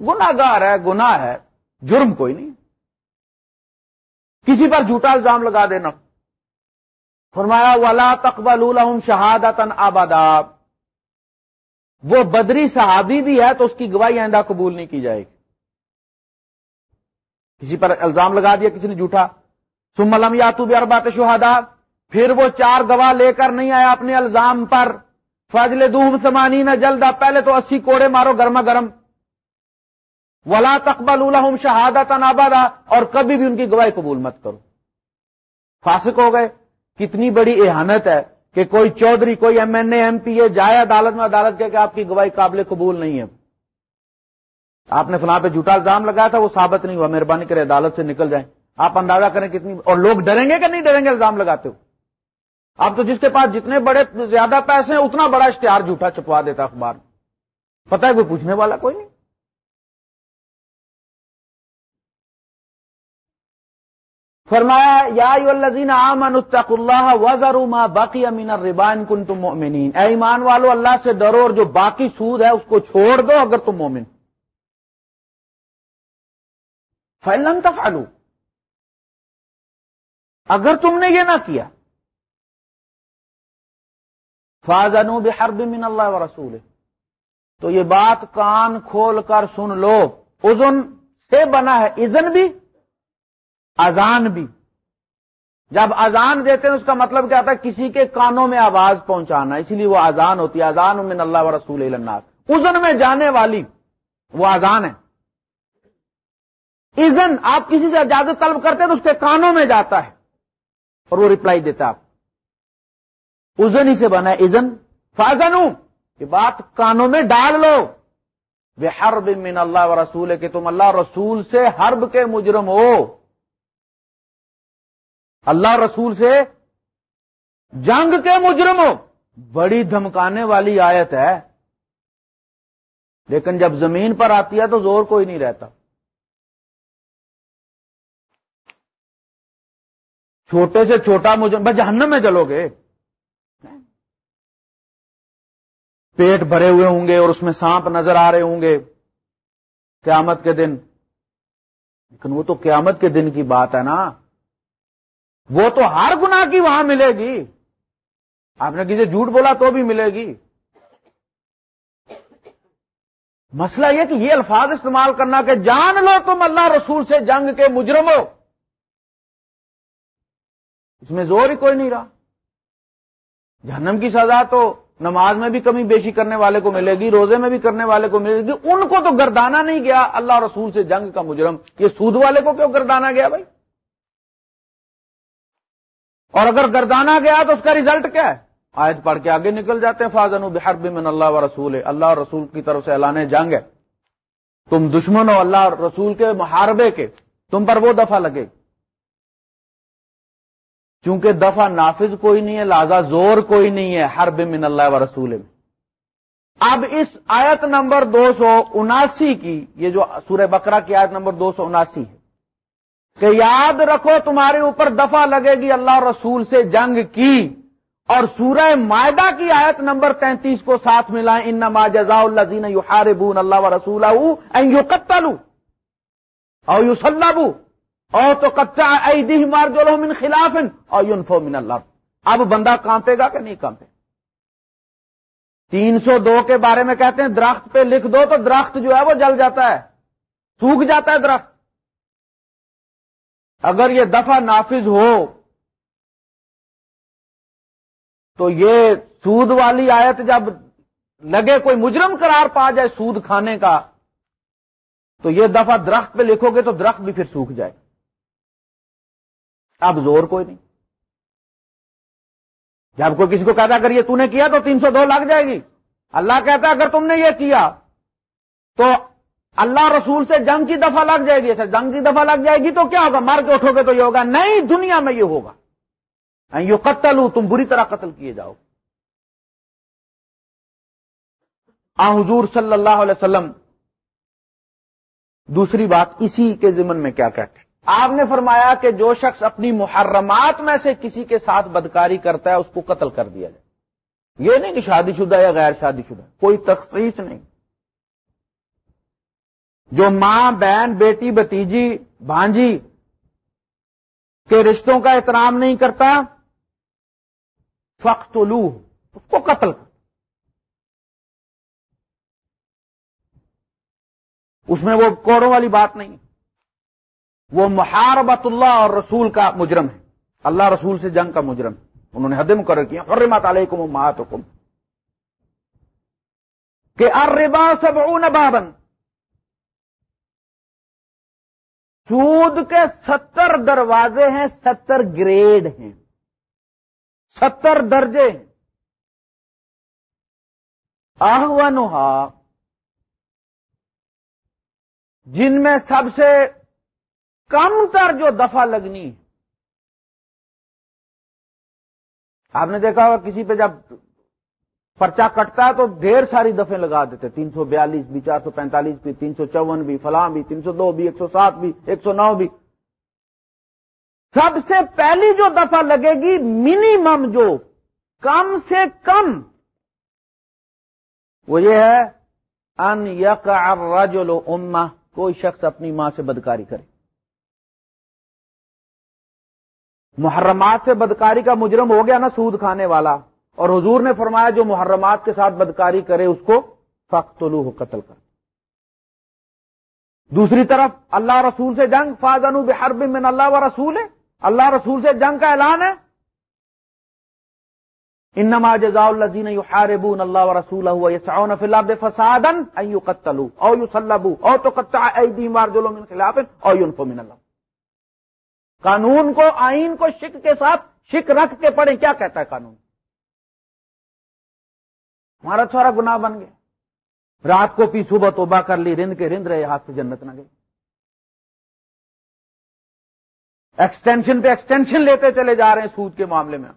گناگار ہے، گناہ ہے، جرم کوئی نہیں۔ کسی پر جھوٹا الزام لگا دینا۔ فرمایا، ولا تقبل الحم شہادت آبادا وہ بدری صحابی بھی ہے تو اس کی گواہی آئندہ قبول نہیں کی جائے گی۔ کسی پر الزام لگا دیا، کسی نے جھوٹا۔ سملم یاتو بھی اربات شہادا پھر وہ چار گواہ لے کر نہیں آیا اپنے الزام پر۔ فضل دوم سمانی نہ جلدا پہلے تو اسی کوڑے مارو گرما گرم۔ ولا تقبل الحم شہادت آبادا اور کبھی بھی ان کی گواہی قبول مت کرو۔ فاسق ہو گئے۔ کتنی بڑی احانت ہے۔ کہ کوئی چودھری، کوئی M N A, M P A جائے عدالت میں، عدالت کے کہ آپ کی گواہی قابل قبول نہیں ہے۔ آپ نے فلاں پہ جھوٹا الزام لگایا تھا، وہ ثابت نہیں ہوا۔ مہربانی کرے عدالت سے نکل جائیں۔ آپ اندازہ کریں کتنی، اور لوگ ڈریں گے کہ نہیں ڈریں گے الزام لگاتے ہو؟ آپ تو جس کے پاس جتنے بڑے، زیادہ پیسے ہیں، اتنا بڑا اشتہار جھوٹا چھپوا دیتا اخبار۔ پتہ ہے کوئی پوچھنے والا؟ کوئی نہیں۔ فرمایا، یا الذین آمنوا اتقوا اللہ وذروا ما بقی من الربا ان کنتم مؤمنین. اے ایمان والو، اللہ سے ڈرو اور جو باقی سود ہے اس کو چھوڑ دو اگر تم مومن۔ فلم تفعلوا، اگر تم نے یہ نہ کیا فاضنوا بحرب من اللہ و رسول تو یہ بات کان کھول کر سن لو۔ اذن سے بنا ہے، اذن بھی اذان بھی۔ جب اذان دیتے ہیں، اس کا مطلب کیا تھا کسی کے کانوں میں آواز پہنچانا، اسی لیے وہ اذان ہوتی ہے۔ اذان من اللہ و رسول ازن میں جانے والی، وہ اذان ہے۔ ازن آپ کسی سے اجازت طلب کرتے ہیں تو اس کے کانوں میں جاتا ہے۔ اور وہ ریپلائی دیتا آپ ازن ہی سے بنا ہے ازن فاضن یہ بات کانوں میں ڈال لو۔ بے حرب من اللہ و رسول کہ تم اللہ رسول سے حرب کے مجرم ہو۔ اللہ رسول سے جنگ کے مجرم ہو۔ بڑی دھمکانے والی آیت ہے۔ لیکن جب زمین پر آتی ہے تو زور کوئی نہیں رہتا۔ چھوٹے سے چھوٹا مجرم، بس جہنم میں چلو گے۔ پیٹ بھرے ہوئے ہوں گے اور اس میں سانپ نظر آ رہے ہوں گے۔ قیامت کے دن۔ لیکن وہ تو قیامت کے دن کی بات ہے نا۔ وہ تو ہر گنا کی وہاں ملے گی۔ آپ نے کسی جھوٹ بولا تو بھی ملے گی۔ مسئلہ یہ کہ یہ الفاظ استعمال کرنا کہ جان لو تم اللہ رسول سے جنگ کے مجرم ہو۔ اس میں زور ہی کوئی نہیں رہا۔ جہنم کی سزا تو نماز میں بھی کمی بیشی کرنے والے کو ملے گی، روزے میں بھی کرنے والے کو ملے گی۔ ان کو تو گردانا نہیں گیا اللہ رسول سے جنگ کا مجرم۔ یہ سود والے کو کیوں گردانا گیا بھائی؟ اور اگر گردانا گیا تو اس کا ریزلٹ کیا ہے؟ آیت پڑھ کے آگے نکل جاتے ہیں فاضن بحرب من اللہ و رسول اللہ اور رسول کی طرف سے اعلان جنگ ہے۔ تم دشمن ہو اللہ رسول کے محاربے کے، تم پر وہ دفعہ لگے چونکہ دفعہ نافذ کوئی نہیں ہے، لہذا زور کوئی نہیں ہے حرب من اللہ و رسول میں اب اس آیت نمبر دو سو اناسی کی، یہ جو سورہ بکرا کی آیت نمبر دو سو اناسی ہے۔ کہ یاد رکھو تمہارے اوپر دفع لگے گی اللہ رسول سے جنگ کی اور سورہ معدہ کی آیت نمبر تینتیس کو ساتھ ملائیں ان نما جزا الزین یو اللہ و رسول او یو او تو کچا مار جو من خلاف اور یونفو من اللہ اب بندہ کانپے گا کہ نہیں کانپے؟ تین سو دو کے بارے میں کہتے ہیں، درخت پہ لکھ دو تو درخت جو ہے وہ جل جاتا ہے، سوکھ جاتا ہے درخت۔ اگر یہ دفعہ نافذ ہو تو یہ سود والی آیت جب لگے کوئی مجرم قرار پا جائے سود کھانے کا، تو یہ دفعہ درخت پہ لکھو گے تو درخت بھی پھر سوکھ جائے۔ اب زور کوئی نہیں۔ جب کوئی کسی کو کہتا اگر یہ تو نے کیا تو تین سو دو لگ جائے گی۔ اللہ کہتا ہے اگر تم نے یہ کیا تو اللہ رسول سے جنگ کی دفعہ لگ جائے گی اچھا جنگ کی دفعہ لگ جائے گی تو کیا ہوگا؟ مار کے اٹھو گے تو یہ ہوگا۔ نہیں، دنیا میں یہ ہوگا۔ یہ قتل ہوں تم بری طرح قتل کیے جاؤ۔ آ، حضور صلی اللہ علیہ وسلم، دوسری بات اسی کے ضمن میں کیا کہتے ہیں؟ آپ نے فرمایا کہ جو شخص اپنی محرمات میں سے کسی کے ساتھ بدکاری کرتا ہے، اس کو قتل کر دیا جائے۔ یہ نہیں کہ شادی شدہ یا غیر شادی شدہ، کوئی تخصیص نہیں۔ جو ماں، بہن، بیٹی بتیجی بھانجی کے رشتوں کا احترام نہیں کرتا فخت اس کو قتل کر۔ اس میں وہ کوڑوں والی بات نہیں وہ محاربت اللہ اور رسول کا مجرم ہے۔ اللہ رسول سے جنگ کا مجرم ہے۔ انہوں نے حد مقرر کیا۔ حرمت علیکم امہاتکم۔ کہ اربا سبعون بابن سود کے ستر دروازے ہیں، ستر گریڈ ہیں۔ ستر درجے ہیں۔ آہوانوہا جن میں سب سے کم تر جو دفعہ لگنی آپ نے دیکھا ہوگا کسی پہ جب پرچا کٹتا ہے تو ڈھیر ساری دفعے لگا دیتے تین سو بیالیس بھی، چار سو پینتالیس بھی، تین سو چون بھی، فلاں بھی، تین سو دو بھی، ایک سو سات بھی، ایک سو نو بھی۔ سب سے پہلی جو دفعہ لگے گی منیمم جو، کم سے کم۔ وہ یہ ہے، ان یک الرجل امہ، کوئی شخص اپنی ماں سے بدکاری کرے۔ محرمات سے بدکاری کا مجرم ہو گیا نا سود کھانے والا۔ اور حضور نے فرمایا جو محرمات کے ساتھ بدکاری کرے اس کو فخت لو قتل کر۔ دوسری طرف اللہ رسول سے جنگ فاضن بحرب من اللہ و رسول ہے اللہ رسول سے جنگ کا اعلان ہے۔ انما جزاء الذين يحاربون الله ورسوله ويسعون في الارض فسادا ان يقتلوا او يصلبوا او تقطع ايديهم وارجلهم من خلاف او ينفوا من الله قانون کو، آئین کو، شک کے ساتھ، شک رکھ کے پڑھیں، کیا کہتا ہے قانون؟ ہمارا چھوڑا گناہ بن گیا۔ رات کو پی صبح توبہ کر لی، رند کے رند رہے، ہاتھ سے جنت نہ گئی۔ ایکسٹینشن پہ ایکسٹینشن لیتے چلے جا رہے ہیں سود کے معاملے میں۔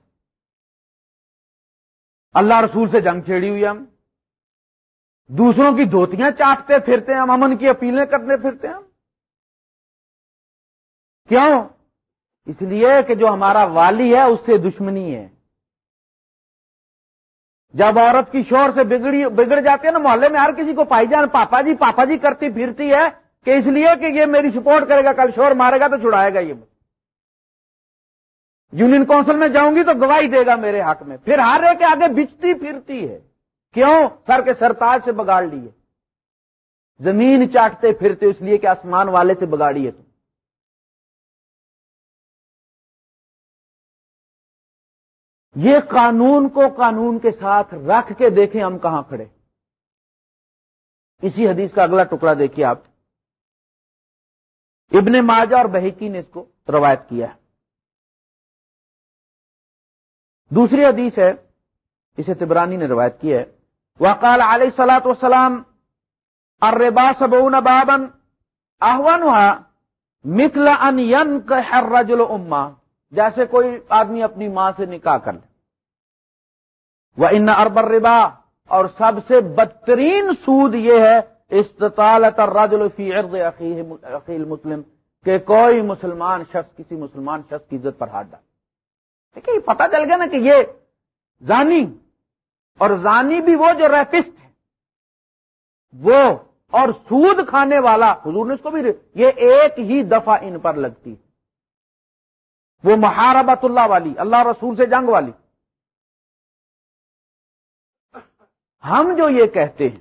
اللہ رسول سے جنگ چھیڑی ہوئی ہم۔ دوسروں کی دھوتیاں چاٹتے پھرتے ہیں، ہم امن کی اپیلیں کرتے پھرتے ہیں۔ ہم کیوں؟ اس لیے کہ جو ہمارا والی ہے، اس سے دشمنی ہے۔ جب عورت کی شور سے بگڑی بگڑ جاتی ہے نا، محلے میں ہر کسی کو پائی جان، پاپا جی پاپا جی کرتی پھرتی ہے کہ اس لیے کہ یہ میری سپورٹ کرے گا، کل شور مارے گا تو چھڑائے گا یہ۔ یونین کونسل میں جاؤں گی تو گواہی دے گا میرے حق میں۔ پھر ہر ایک آگے بچتی پھرتی ہے۔ کیوں؟ سر کے سرتاج سے بگاڑ لیے۔ زمین چاٹتے پھرتے اس لیے کہ آسمان والے سے بگاڑی ہے یہ قانون کو قانون کے ساتھ رکھ کے دیکھیں ہم کہاں کھڑے۔ اسی حدیث کا اگلا ٹکڑا دیکھیے آپ۔ ابن ماجہ اور بحیکی نے اس کو روایت کیا ہے۔ دوسری حدیث ہے، اسے تبرانی نے روایت کی ہے۔ وقال علیہ سلاۃ وسلام اربا سبون بابن آہوان ہوا مثل ان ین رجل اما۔ جیسے کوئی آدمی اپنی ماں سے نکاح کر لے۔ وہ ان اربر ربا اور سب سے بدترین سود یہ ہے، استطالت الرجل فی عرض عقیل مسلم کہ کوئی مسلمان شخص، کسی مسلمان شخص کی عزت پر ہاتھ ڈال دیکھیے پتا چل گیا نا کہ یہ زانی اور زانی بھی وہ جو ریپسٹ ہے، وہ اور سود کھانے والا، حضور نے اس کو بھی یہ ایک ہی دفعہ ان پر لگتی ہے۔ وہ محاربت اللہ والی، اللہ رسول سے جنگ والی۔ ہم جو یہ کہتے ہیں،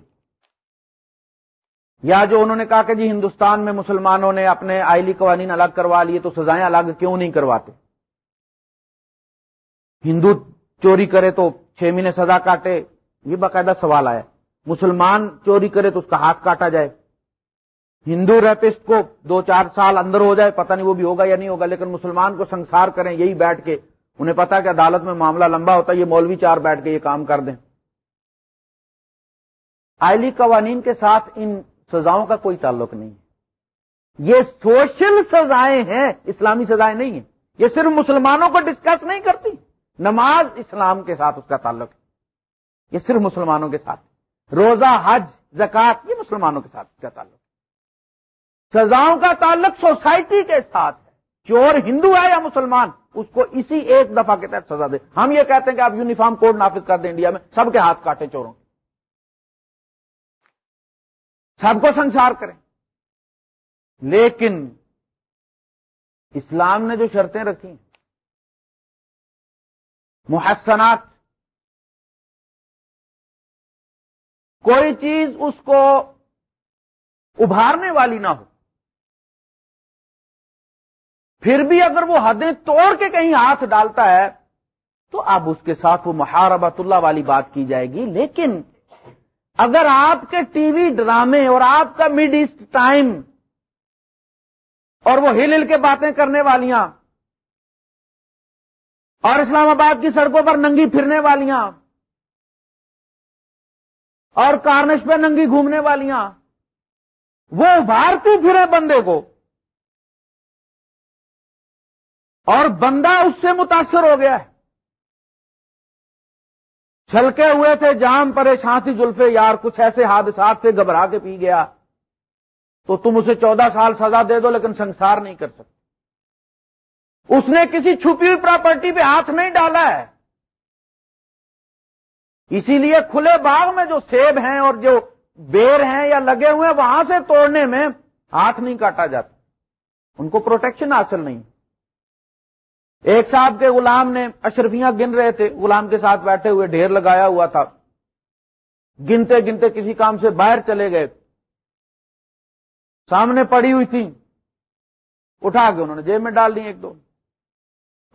یا جو انہوں نے کہا کہ جی ہندوستان میں مسلمانوں نے اپنے آئلی قوانین الگ کروا لیے تو سزائیں الگ کیوں نہیں کرواتے؟ ہندو چوری کرے تو چھ مہینے سزا کاٹے، یہ باقاعدہ سوال آیا۔ مسلمان چوری کرے تو اس کا ہاتھ کاٹا جائے۔ ہندو ریپسٹ کو دو چار سال اندر ہو جائے، پتہ نہیں وہ بھی ہوگا یا نہیں ہوگا، لیکن مسلمان کو سنسار کریں، یہی بیٹھ کے انہیں پتا کہ عدالت میں معاملہ لمبا ہوتا ہے، یہ مولوی چار بیٹھ کے یہ کام کر دیں۔ آئلی قوانین کے ساتھ ان سزاؤں کا کوئی تعلق نہیں ہے۔ یہ سوشل سزائیں ہیں، اسلامی سزائیں نہیں ہیں۔ یہ صرف مسلمانوں کو ڈسکس نہیں کرتی۔ نماز اسلام کے ساتھ اس کا تعلق ہے۔ یہ صرف مسلمانوں کے ساتھ۔ روزہ، حج زکات یہ مسلمانوں کے ساتھ اس کا تعلق ہے۔ سزاؤں کا تعلق سوسائٹی کے ساتھ ہے۔ چور ہندو ہے یا مسلمان، اس کو اسی ایک دفعہ کے تحت سزا دے۔ ہم یہ کہتے ہیں کہ آپ یونیفارم کوڈ نافذ کر دیں انڈیا میں، سب کے ہاتھ کاٹے چوروں۔ سب کو سنسار کریں۔ لیکن اسلام نے جو شرطیں رکھی ہیں، محسنات، کوئی چیز اس کو ابھارنے والی نہ ہو۔ پھر بھی اگر وہ حدیں توڑ کے کہیں ہاتھ ڈالتا ہے، تو اب اس کے ساتھ وہ محاربت اللہ والی بات کی جائے گی۔ لیکن اگر آپ کے ٹی وی ڈرامے اور آپ کا مڈ ایسٹ ٹائم اور وہ ہل ہل کے باتیں کرنے والیاں اور اسلام آباد کی سڑکوں پر ننگی پھرنے والیاں اور کارنش پہ ننگی گھومنے والیاں، وہ ابھارتی پھرے بندے کو۔ اور بندہ اس سے متاثر ہو گیا ہے۔ چھلکے ہوئے تھے، جام پریشان تھی جلفے یار، کچھ ایسے حادثات سے گھبرا کے پی گیا۔ تو تم اسے چودہ سال سزا دے دو، لیکن سنسار نہیں کر سکتے۔ اس نے کسی چھپی ہوئی پراپرٹی پہ ہاتھ نہیں ڈالا ہے۔ اسی لیے کھلے باغ میں جو سیب ہیں اور جو بیر ہیں یا لگے ہوئے ہیں، وہاں سے توڑنے میں ہاتھ نہیں کاٹا جاتا۔ ان کو پروٹیکشن حاصل نہیں۔ ایک صاحب کے غلام نے اشرفیاں گن رہے تھے، غلام کے ساتھ بیٹھے ہوئے ڈھیر لگایا ہوا تھا۔ گنتے گنتے کسی کام سے باہر چلے گئے۔ سامنے پڑی ہوئی تھی اٹھا کے انہوں نے جیب میں ڈال دی ایک دو۔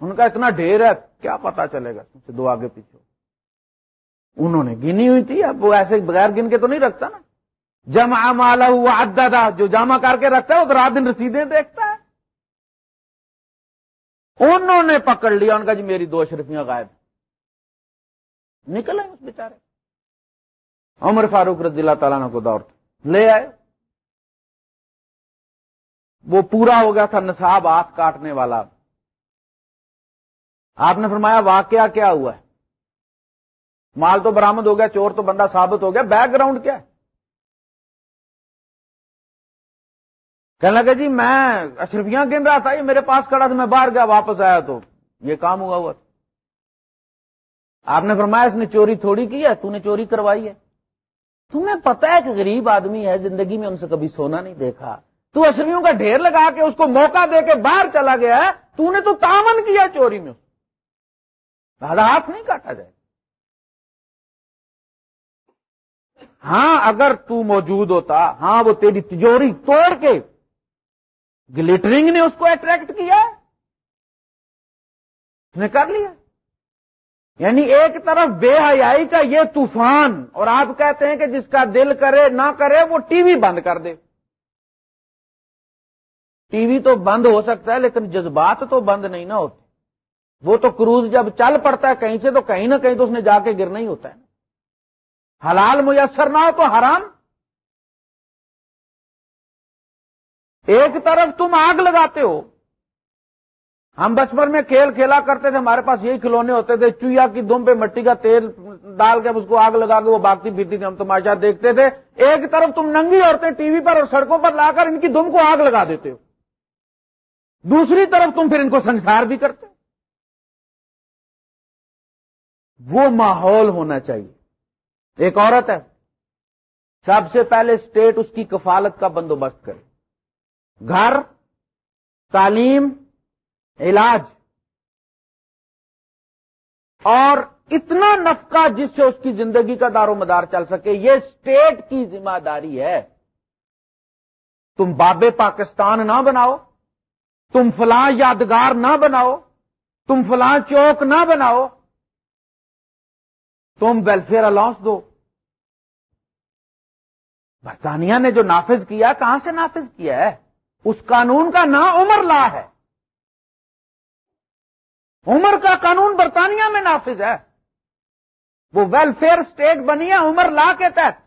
ان کا اتنا ڈھیر ہے، کیا پتا چلے گا۔ تم سے دو آگے پیچھے۔ انہوں نے گنی ہوئی تھی، اب وہ ایسے بغیر گن کے تو نہیں رکھتا نا۔ جمع مالا ہوا ادا جو جمع کر کے رکھتا ہے وہ تو رات دن رسیدیں دیکھتا ہے۔ انہوں نے پکڑ لیا، ان کا جی میری دو شرفیاں غائب نکل آئے اس بیچارے۔ عمر فاروق رضی اللہ تعالیٰ نے کو دور لے آئے۔ وہ پورا ہو گیا تھا نصاب ہاتھ کاٹنے والا۔ آپ نے فرمایا، واقعہ کیا ہوا ہے؟ مال تو برامد ہو گیا، چور تو بندہ ثابت ہو گیا، بیک گراؤنڈ کیا ہے؟ کہنے لگا جی میں اشرفیاں گن رہا تھا، یہ میرے پاس کھڑا تھا، میں باہر گیا، واپس آیا تو۔ یہ کام ہوا ہوا تھا۔ آپ نے فرمایا اس نے چوری تھوڑی کی ہے، تو نے چوری کروائی ہے۔ تمہیں پتا ہے کہ غریب آدمی ہے، زندگی میں ان سے کبھی سونا نہیں دیکھا۔ تو اشریوں کا ڈھیر لگا کے اس کو موقع دے کے باہر چلا گیا ہے، تو نے تو تامن کیا چوری میں۔ ہاتھ نہیں کاٹا جائے۔ ہاں اگر تو موجود ہوتا ہاں وہ تیری تجوری توڑ کے گلیٹرنگ نے اس کو اٹریکٹ کیا اس نے کر لیا یعنی ایک طرف بے حیائی کا یہ طوفان اور آپ کہتے ہیں کہ جس کا دل کرے نہ کرے وہ ٹی وی بند کر دے ٹی وی تو بند ہو سکتا ہے لیکن جذبات تو بند نہیں نہ ہوتے وہ تو کروز جب چل پڑتا ہے کہیں سے تو کہیں نہ کہیں تو اس نے جا کے گرنا ہی ہوتا ہے حلال میسر نہ ہو تو حرام ایک طرف تم آگ لگاتے ہو۔ ہم بچپن میں کھیل کھیلا کرتے تھے، ہمارے پاس یہی کھلونے ہوتے تھے چویا کی دم پہ مٹی کا تیل ڈال کے اس کو آگ لگا کے وہ باغتی پھرتی تھی، ہم تماشا دیکھتے تھے۔ ایک طرف تم ننگی عورتیں ٹی وی پر اور سڑکوں پر لا کر ان کی دم کو آگ لگا دیتے ہو۔ دوسری طرف تم پھر ان کو سنسار بھی کرتے وہ ماحول ہونا چاہیے۔ ایک عورت ہے، سب سے پہلے اسٹیٹ اس کی کفالت کا بندوبست کرے۔ گھر، تعلیم، علاج۔ اور اتنا نفقہ جس سے اس کی زندگی کا دار و مدار چل سکے، یہ اسٹیٹ کی ذمہ داری ہے۔ تم بابے پاکستان نہ بناؤ، تم فلاں یادگار نہ بناؤ، تم فلاں چوک نہ بناؤ، تم ویلفیئر الاؤنس دو۔ برطانیہ نے جو نافذ کیا، کہاں سے نافذ کیا ہے؟ اس قانون کا نام عمر لا ہے۔ عمر کا قانون برطانیہ میں نافذ ہے۔ وہ ویلفیئر اسٹیٹ بنی ہے عمر لا کے تحت۔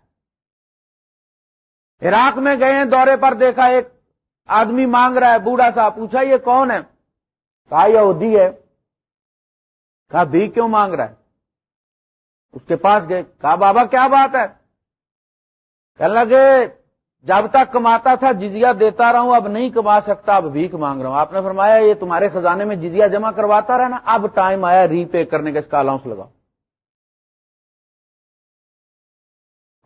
عراق میں گئے ہیں، دورے پر دیکھا، ایک آدمی مانگ رہا ہے، بوڑھا صاحب پوچھا، یہ کون ہے؟ کہا یہودی ہے۔ کہا بھی کیوں مانگ رہا ہے؟ اس کے پاس گئے۔ کہا، بابا، کیا بات ہے؟ کہنے لگے جب تک کماتا تھا جزیا دیتا رہا ہوں اب نہیں کما سکتا، اب بھیک مانگ رہا ہوں۔ آپ نے فرمایا، یہ تمہارے خزانے میں جزیا جمع کرواتا رہنا۔ اب ٹائم آیا ری پے کرنے کا، اس کا الاؤنس لگاؤ۔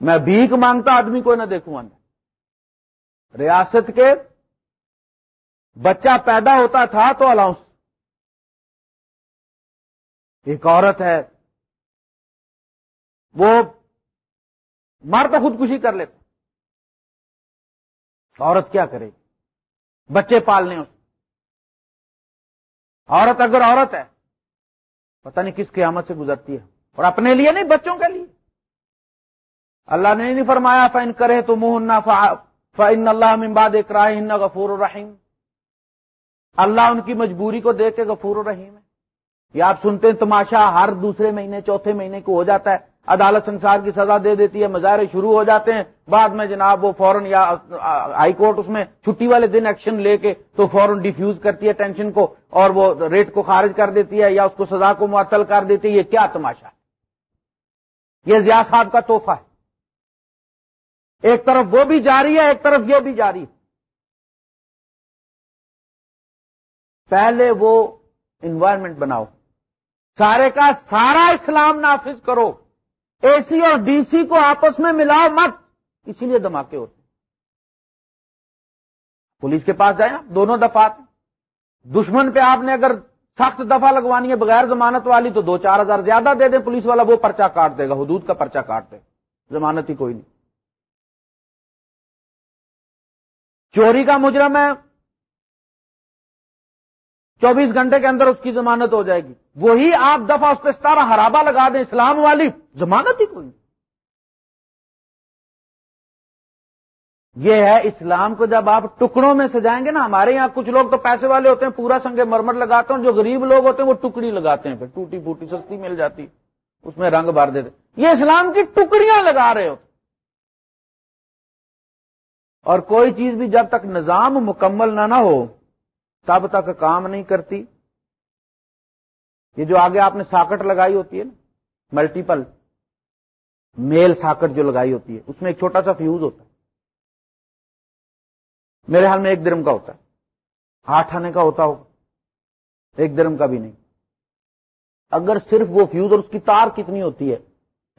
میں بھیک مانگتا آدمی کو نہ دیکھوں اندر۔ ریاست کے بچہ پیدا ہوتا تھا تو الاؤنس ایک عورت ہے، وہ مر تو خودکشی کر لیتا۔ عورت کیا کرے گی؟ بچے پالنے اس عورت اگر عورت ہے، پتہ نہیں کس قیامت سے گزرتی ہے۔ اور اپنے لیے نہیں، بچوں کے لیے۔ اللہ نے نہیں فرمایا فن کرے تو منہ فن اللہ ممباد اکراہ غفور الرحیم اللہ ان کی مجبوری کو دیکھ کے غفور الرحیم ہے۔ یہ آپ سنتے ہیں، تماشا ہر دوسرے مہینے، چوتھے مہینے کو ہو جاتا ہے۔ عدالت سنسار کی سزا دے دیتی ہے، مظاہرے شروع ہو جاتے ہیں۔ بعد میں جناب وہ فوراً یا، ہائی کورٹ اس میں چھٹی والے دن ایکشن لے کے تو فوراً ڈیفیوز کرتی ہے ٹینشن کو اور وہ ریٹ کو خارج کر دیتی ہے یا اس کو سزا کو معطل کر دیتی ہے۔ یہ کیا تماشا ہے؟ یہ ضیاء صاحب کا توحفہ ہے۔ ایک طرف وہ بھی جاری ہے، ایک طرف یہ بھی جاری ہے۔ پہلے وہ انوائرمنٹ بناؤ۔ سارے کا سارا اسلام نافذ کرو۔ اے سی اور ڈی سی کو آپس میں ملاؤ مت۔ اسی لیے دھماکے ہوتے پولیس کے پاس جائیں دونوں دفعات دشمن پہ آپ نے اگر سخت دفعہ لگوانی ہے بغیر ضمانت والی تو دو چار ہزار زیادہ دے دیں۔ پولیس والا وہ پرچہ کاٹ دے گا، حدود کا پرچہ کاٹ دے ضمانت ہی کوئی نہیں۔ چوری کا مجرم ہے۔ چوبیس گھنٹے کے اندر اس کی ضمانت ہو جائے گی۔ وہی آپ دفعہ اس پہ ستارہ ہرابا لگا دیں اسلام والی، ضمانت ہی کوئی۔ یہ ہے اسلام کو جب آپ ٹکڑوں میں سجائیں گے نا، ہمارے یہاں کچھ لوگ تو پیسے والے ہوتے ہیں، پورا سنگے مرمر لگاتے ہیں جو غریب لوگ ہوتے ہیں وہ ٹکڑی لگاتے ہیں، پھر ٹوٹی پوٹی سستی مل جاتی، اس میں رنگ بھر دیتے۔ یہ اسلام کی ٹکڑیاں لگا رہے ہوتے اور کوئی چیز بھی جب تک نظام مکمل نہ نہ ہو، تب تک کام نہیں کرتی۔ یہ جو آگے آپ نے ساکٹ لگائی ہوتی ہے نا ملٹیپل میل ساکٹ جو لگائی ہوتی ہے، اس میں ایک چھوٹا سا فیوز ہوتا ہے۔ میرے حال میں ایک درم کا ہوتا ہے۔ آٹھ آنے کا ہوتا ہوگا ایک درم کا بھی نہیں۔ اگر صرف وہ فیوز اور اس کی تار کتنی ہوتی ہے،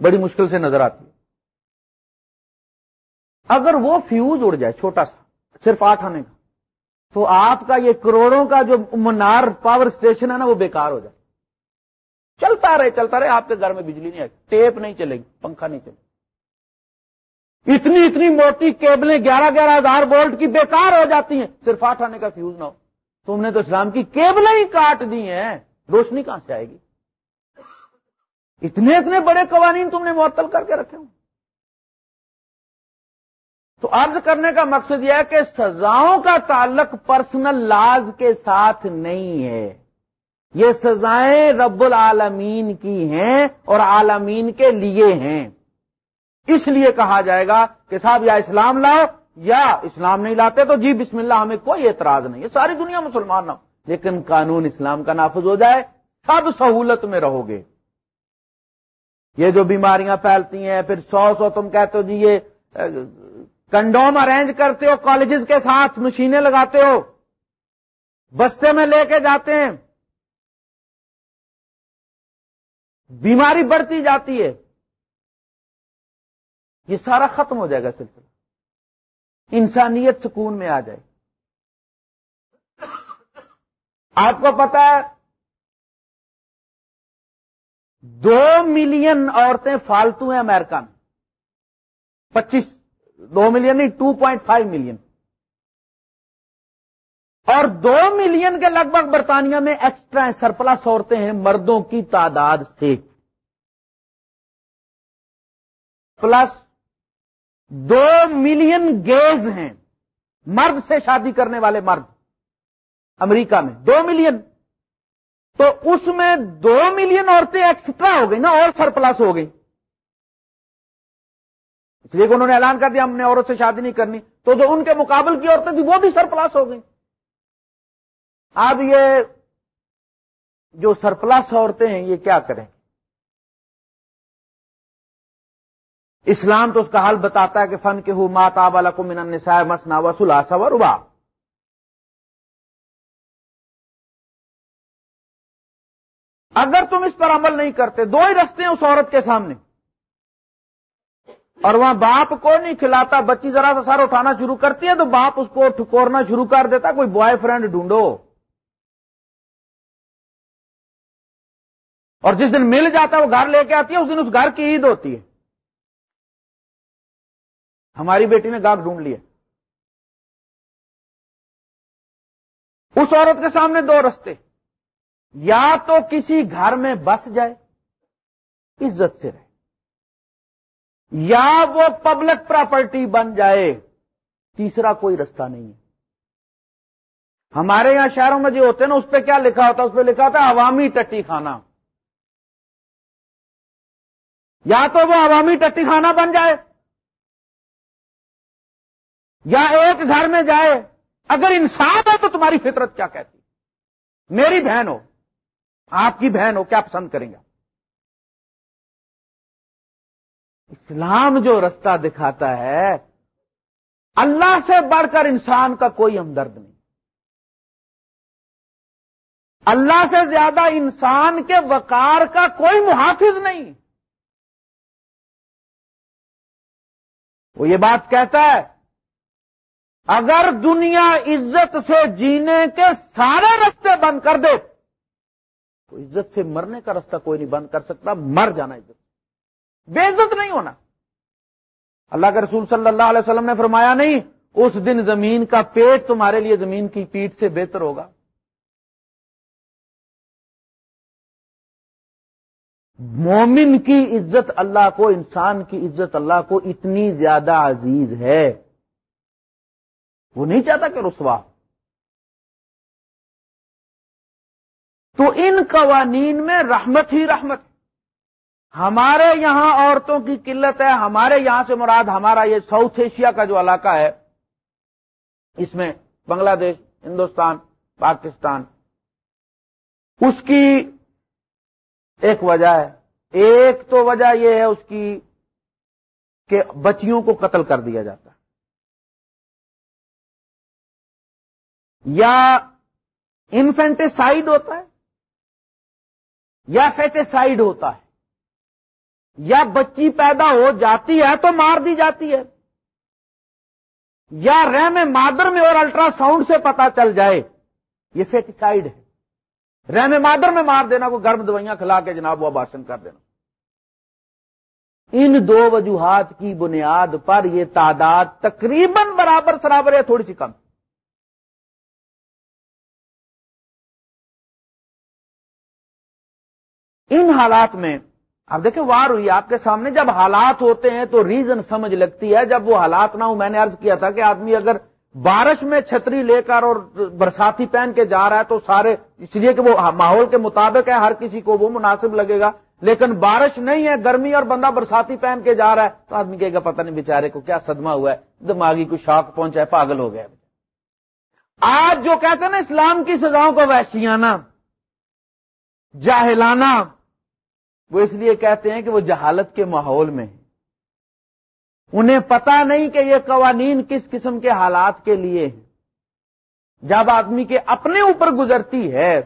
بڑی مشکل سے نظر آتی ہے۔ اگر وہ فیوز اڑ جائے، چھوٹا سا، صرف آٹھ آنے کا، تو آپ کا یہ کروڑوں کا جو منار پاور اسٹیشن ہے نا، وہ بیکار ہو جائے۔ چلتا رہے چلتا رہے، آپ کے گھر میں بجلی نہیں آئے ٹیپ نہیں چلے گی، پنکھا نہیں چلے گی۔ اتنی اتنی موٹی کیبلیں گیارہ گیارہ ہزار وولٹ کی بیکار ہو جاتی ہیں، صرف آٹھ آنے کا فیوز نہ ہو۔ تم نے تو اسلام کی کیبلیں ہی کاٹ دی ہیں، روشنی کہاں سے آئے گی؟ اتنے اتنے بڑے قوانین تم نے معطل کر کے رکھے ہوں۔ تو عرض کرنے کا مقصد یہ ہے کہ سزاؤں کا تعلق پرسنل لاز کے ساتھ نہیں ہے۔ یہ سزائیں رب العالمین کی ہیں اور عالمین کے لیے ہیں۔ اس لیے کہا جائے گا کہ صاحب یا اسلام لاؤ یا اسلام نہیں لاتے تو جی بسم اللہ ہمیں کوئی اعتراض نہیں ہے، ساری دنیا مسلمان نہ لیکن قانون اسلام کا نافذ ہو جائے، سب سہولت میں رہو گے۔ یہ جو بیماریاں پھیلتی ہیں، پھر سو سو تم کہتے ہو جی یہ کنڈوم ارینج کرتے ہو، کالجز کے ساتھ مشینیں لگاتے ہو، بستے میں لے کے جاتے ہیں۔ بیماری بڑھتی جاتی ہے، یہ سارا ختم ہو جائے گا سلسلہ۔ انسانیت سکون میں آ جائے۔ آپ کو پتا ہے، دو ملین عورتیں فالتو ہیں امریکہ میں۔ پچیس، دو ملین نہیں ٹو پوائنٹ فائیو ملین۔ اور دو ملین کے لگ بھگ برطانیہ میں ایکسٹرا سرپلس عورتیں ہیں مردوں کی تعداد سے۔ پلس دو ملین گیز ہیں مرد سے شادی کرنے والے مرد امریکہ میں، دو ملین۔ تو اس میں دو ملین عورتیں ایکسٹرا ہو گئی نا، اور سرپلس ہو گئی۔ اس لیے کہ انہوں نے اعلان کر دیا ہم نے عورت سے شادی نہیں کرنی۔ تو جو ان کے مقابل کی عورتیں تھیں، وہ بھی سرپلس ہو گئی اب یہ جو سرپلس عورتیں ہیں، یہ کیا کریں؟ اسلام تو اس کا حل بتاتا ہے کہ فن کے ہو ماتا والا کو من نسائے مسنا وسول و ربا اگر تم اس پر عمل نہیں کرتے، دو ہی رستے ہیں اس عورت کے سامنے۔ اور وہاں باپ کو نہیں کھلاتا، بچی ذرا سا سر اٹھانا شروع کرتی ہے تو باپ اس کو ٹھکورنا شروع کر دیتا، کوئی بوائے فرینڈ ڈھونڈو۔ اور جس دن مل جاتا ہے وہ گھر لے کے آتی ہے، اس دن اس گھر کی عید ہوتی ہے۔ ہماری بیٹی نے گاگ ڈھونڈ لیا۔ اس عورت کے سامنے دو رستے۔ یا تو کسی گھر میں بس جائے، عزت سے رہے۔ یا وہ پبلک پراپرٹی بن جائے، تیسرا کوئی رستہ نہیں ہے۔ ہمارے یہاں شہروں میں جو ہوتے ہیں نا، اس پہ کیا لکھا ہوتا ہے؟ اس پہ لکھا ہوتا ہے، عوامی ٹٹی خانہ۔ یا تو وہ عوامی ٹٹی خانہ بن جائے یا ایک گھر میں جائے اگر انسان ہے تو تمہاری فطرت کیا کہتی میری بہن ہو آپ کی بہن ہو کیا پسند کریں گے اسلام جو رستہ دکھاتا ہے اللہ سے بڑھ کر انسان کا کوئی ہمدرد نہیں۔ اللہ سے زیادہ انسان کے وقار کا کوئی محافظ نہیں۔ وہ یہ بات کہتا ہے، اگر دنیا عزت سے جینے کے سارے رستے بند کر دے، تو عزت سے مرنے کا رستہ کوئی نہیں بند کر سکتا، مر جانا عزت بے عزت نہیں ہونا۔ اللہ کے رسول صلی اللہ علیہ وسلم نے فرمایا نہیں، اس دن زمین کا پیٹ تمہارے لیے زمین کی پیٹ سے بہتر ہوگا۔ مومن کی عزت اللہ کو، انسان کی عزت اللہ کو اتنی زیادہ عزیز ہے۔ وہ نہیں چاہتا کہ رسوا۔ تو ان قوانین میں رحمت ہی رحمت۔ ہمارے یہاں عورتوں کی قلت ہے، ہمارے یہاں سے مراد ہمارا یہ ساؤتھ ایشیا کا جو علاقہ ہے، اس میں بنگلہ دیش، ہندوستان، پاکستان۔ اس کی ایک وجہ ہے۔ ایک تو وجہ یہ ہے اس کی کہ بچیوں کو قتل کر دیا جاتا ہے۔ یا انفینٹیسائڈ ہوتا ہے، یا فیٹیسائڈ ہوتا ہے۔ یا بچی پیدا ہو جاتی ہے تو مار دی جاتی ہے۔ یا رحم مادر میں اور الٹرا ساؤنڈ سے پتا چل جائے، یہ فیٹیسائڈ ہے۔ رحم مادر میں مار دینا کو گرم دوائیاں کھلا کے جناب وہ باشن کر دینا۔ ان دو وجوہات کی بنیاد پر یہ تعداد تقریباً برابر سرابر ہے، تھوڑی سی کم۔ ان حالات میں، اب دیکھیں وار ہوئی، آپ کے سامنے جب حالات ہوتے ہیں تو ریزن سمجھ لگتی ہے۔ جب وہ حالات نہ ہو میں نے ارض کیا تھا کہ آدمی اگر بارش میں چھتری لے کر اور برساتی پہن کے جا رہا ہے تو سارے، اس لیے کہ وہ ماحول کے مطابق ہے، ہر کسی کو وہ مناسب لگے گا۔ لیکن بارش نہیں ہے، گرمی اور بندہ برساتی پہن کے جا رہا ہے تو آدمی کہے گا، پتہ نہیں بےچارے کو کیا صدمہ ہوا ہے، دماغی کو شاک پہنچا ہے، پاگل ہو گیا آج جو کہتے ہیں نا، اسلام کی سزاؤں کو وحشیانہ، جاہلانہ، وہ اس لیے کہتے ہیں کہ وہ جہالت کے ماحول میں ہیں۔ انہیں پتا نہیں کہ یہ قوانین کس قسم کے حالات کے لیے ہیں۔ جب آدمی کے اپنے اوپر گزرتی ہے،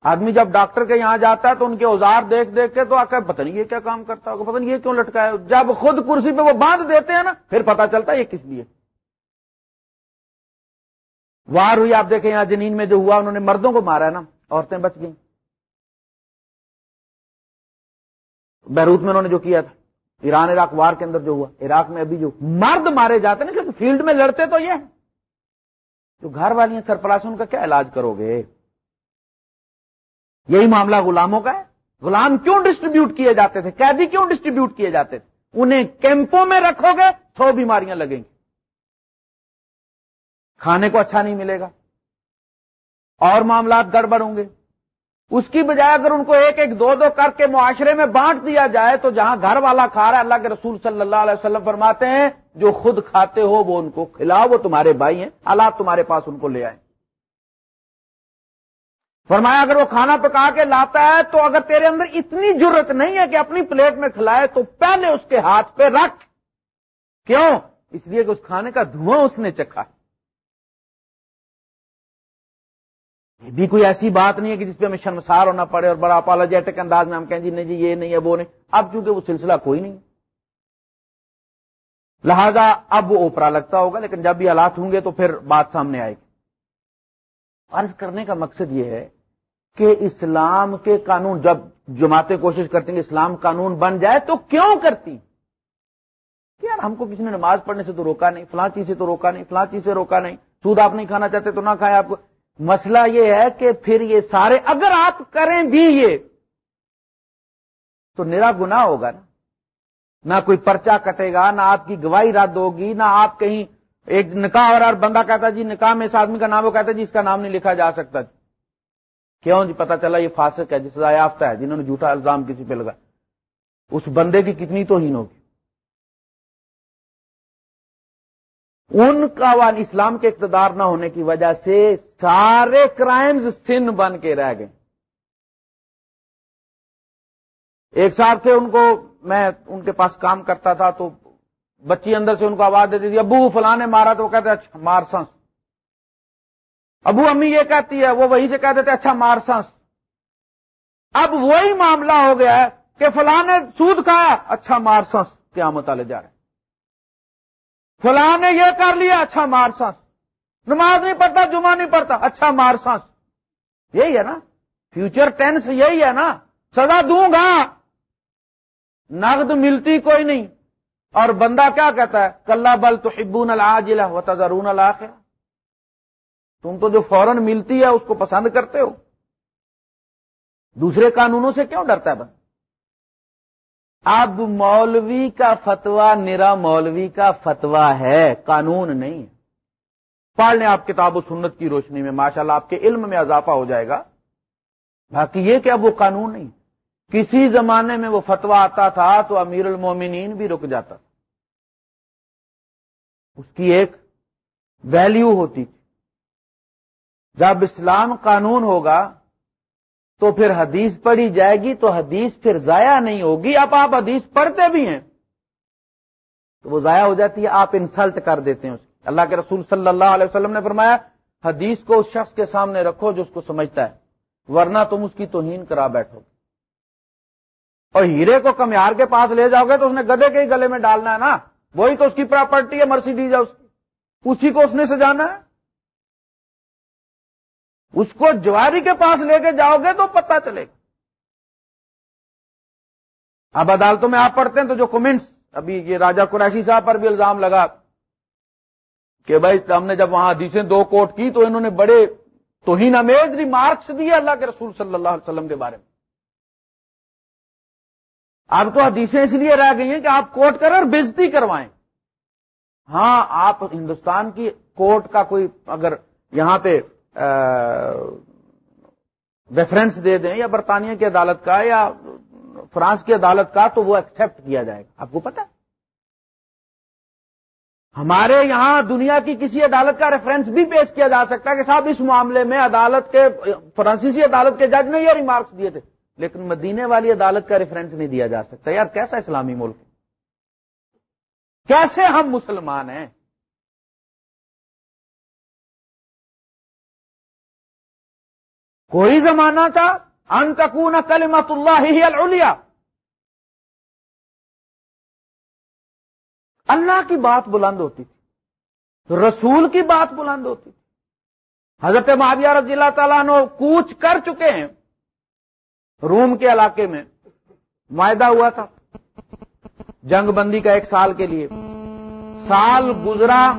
آدمی جب ڈاکٹر کے یہاں جاتا ہے تو ان کے اوزار دیکھ دیکھ کے تو آ کر پتہ نہیں یہ کیا کام کرتا ہوگا، پتہ نہیں یہ کیوں لٹکا ہے جب خود کرسی پہ وہ باندھ دیتے ہیں نا، پھر پتا چلتا ہے یہ کس لیے۔ وار ہوئی، آپ دیکھیں یہاں جنین میں جو ہوا، انہوں نے مردوں کو مارا ہے نا، عورتیں بچ گئیں۔ بیروت میں انہوں نے جو کیا تھا۔ ایران عراق وار کے اندر جو ہوا، عراق میں ابھی جو مرد مارے جاتے ہیں، صرف فیلڈ میں لڑتے تو یہ جو گھر والی ہیں سرپراس ان کا کیا علاج کرو گے؟ یہی معاملہ غلاموں کا ہے۔ غلام کیوں ڈسٹریبیوٹ کیے جاتے تھے؟ قیدی کیوں ڈسٹریبیوٹ کیے جاتے تھے؟ انہیں کیمپوں میں رکھو گے سو بیماریاں لگیں گی۔ کھانے کو اچھا نہیں ملے گا۔ اور معاملات گڑبڑ ہوں گے۔ اس کی بجائے اگر ان کو ایک ایک دو دو کر کے معاشرے میں بانٹ دیا جائے تو جہاں گھر والا کھا رہا ہے، اللہ کے رسول صلی اللہ علیہ وسلم فرماتے ہیں، جو خود کھاتے ہو وہ ان کو کھلاؤ وہ تمہارے بھائی ہیں، حالات تمہارے پاس ان کو لے آئیں۔ فرمایا، اگر وہ کھانا پکا کے لاتا ہے تو اگر تیرے اندر اتنی ضرورت نہیں ہے کہ اپنی پلیٹ میں کھلائے تو پہلے اس کے ہاتھ پہ رکھ۔ کیوں؟ اس لیے کہ اس کھانے کا دھواں اس نے چکھا۔ یہ بھی کوئی ایسی بات نہیں ہے کہ جس پہ ہمیں شرمسار ہونا پڑے اور بڑا اپالوجیٹک انداز میں ہم کہیں جی نہیں جی یہ نہیں ہے، وہ نہیں۔ اب چونکہ وہ سلسلہ کوئی نہیں۔ لہذا اب وہ اوپرا لگتا ہوگا، لیکن جب بھی حالات ہوں گے تو پھر بات سامنے آئے گی۔ عرض کرنے کا مقصد یہ ہے کہ اسلام کے قانون، جب جماعتیں کوشش کرتی ہیں اسلام قانون بن جائے تو کیوں کرتی؟ یار، ہم کو کسی نے نماز پڑھنے سے تو روکا نہیں، فلاں چیز سے تو روکا نہیں، فلاں چیز سے روکا نہیں، سود آپ نہیں کھانا چاہتے تو نہ کھائیں آپ کو۔ مسئلہ یہ ہے کہ پھر یہ سارے اگر آپ کریں بھی یہ، تو نرا گنا ہوگا نا۔ نہ کوئی پرچا کٹے گا، نہ آپ کی گواہی رد ہوگی، نہ آپ کہیں ایک نکاح اور بندہ کہتا جی نکاح میں اس آدمی کا نام، وہ کہتا جی اس کا نام نہیں لکھا جا سکتا۔ جی کیوں جی؟ پتا چلا یہ فاسق ہے جس یافتہ ہے، جنہوں نے جھوٹا الزام کسی پہ لگا۔ اس بندے کی کتنی توہین ہوگی؟ ان کا وان اسلام کے اقتدار نہ ہونے کی وجہ سے سارے کرائمز سن بن کے رہ گئے۔ ایک صاحب تھے، ان کو میں ان کے پاس کام کرتا تھا تو بچی اندر سے ان کو آواز دیتی تھی، ابو فلاں نے مارا تو وہ کہتے اچھا مار سنس ابو امی یہ کہتی ہے، وہ وہی سے کہہ دیتے اچھا مار سنس اب وہی معاملہ ہو گیا ہے کہ فلاں نے سود کھایا اچھا مار سنس کیا مطالعے جا رہے فلاں نے یہ کر لیا اچھا مار سانس۔ نماز نہیں پڑھتا، جمعہ نہیں پڑھتا اچھا مار سانس۔ یہی ہے نا۔ فیوچر ٹینس یہی ہے نا۔ سزا دوں گا۔ نقد ملتی کوئی نہیں۔ اور بندہ کیا کہتا ہے؟ کلّا بل تو حبون العاجلہ و تذرون تم تو جو فوراً ملتی ہے، اس کو پسند کرتے ہو۔ دوسرے قانونوں سے کیوں ڈرتا ہے بندہ؟ اب مولوی کا فتوا نرا مولوی کا فتوا ہے، قانون نہیں پڑھ لیں آپ کتاب و سنت کی روشنی میں، ماشاءاللہ اللہ آپ کے علم میں اضافہ ہو جائے گا۔ باقی یہ کہ اب وہ قانون نہیں۔ کسی زمانے میں وہ فتوا آتا تھا تو امیر المومنین بھی رک جاتا تھا۔ اس کی ایک ویلیو ہوتی تھی۔ جب اسلام قانون ہوگا تو پھر حدیث پڑھی جائے گی تو حدیث پھر ضائع نہیں ہوگی۔ اب آپ حدیث پڑھتے بھی ہیں۔ تو وہ ضائع ہو جاتی ہے، آپ انسلٹ کر دیتے ہیں اس کی۔ اللہ کے رسول صلی اللہ علیہ وسلم نے فرمایا، حدیث کو اس شخص کے سامنے رکھو جو اس کو سمجھتا ہے، ورنہ تم اس کی توہین کرا بیٹھو۔ اور ہیرے کو کمیار کے پاس لے جاؤ گے تو اس نے گدے کے ہی گلے میں ڈالنا ہے نا۔ وہی تو اس کی پراپرٹی ہے، مرسی دی جائے اس کی۔ اسی کو اس نے سجانا ہے۔ اس کو جواری کے پاس لے کے جاؤ گے تو پتہ چلے گا۔ اب عدالتوں میں آپ پڑھتے ہیں تو جو کمنٹس، ابھی یہ راجہ قریشی صاحب پر بھی الزام لگا کہ بھائی ہم نے جب وہاں حدیثیں دو کوٹ کی تو انہوں نے بڑے توہین امیز ریمارکس دیے اللہ کے رسول صلی اللہ علیہ وسلم کے بارے میں۔ اب تو حدیثیں اس لیے رہ گئی ہیں کہ آپ کوٹ کریں اور بےزتی کروائیں۔ ہاں آپ ہندوستان کی کورٹ کا کوئی اگر یہاں پہ ریفرنس دے دیں یا برطانیہ کی عدالت کا یا فرانس کی عدالت کا تو وہ ایکسپٹ کیا جائے گا۔ آپ کو پتا ہمارے یہاں دنیا کی کسی عدالت کا ریفرنس بھی پیش کیا جا سکتا ہے کہ صاحب اس معاملے میں عدالت کے فرانسیسی عدالت کے جج نے یہ ریمارکس دیے تھے۔ لیکن مدینے والی عدالت کا ریفرنس نہیں دیا جا سکتا۔ یار کیسا اسلامی ملک کیسے ہم مسلمان ہیں؟ کوئی زمانہ تھا ان تکون کلمت اللہ ہی العلیا۔ اللہ کی بات بلند ہوتی تھی، رسول کی بات بلند ہوتی تھی۔ حضرت معاویہ رضی اللہ تعالیٰ نے کوچ کر چکے ہیں۔ روم کے علاقے میں معاہدہ ہوا تھا، جنگ بندی کا ایک سال کے لیے۔ سال گزرا۔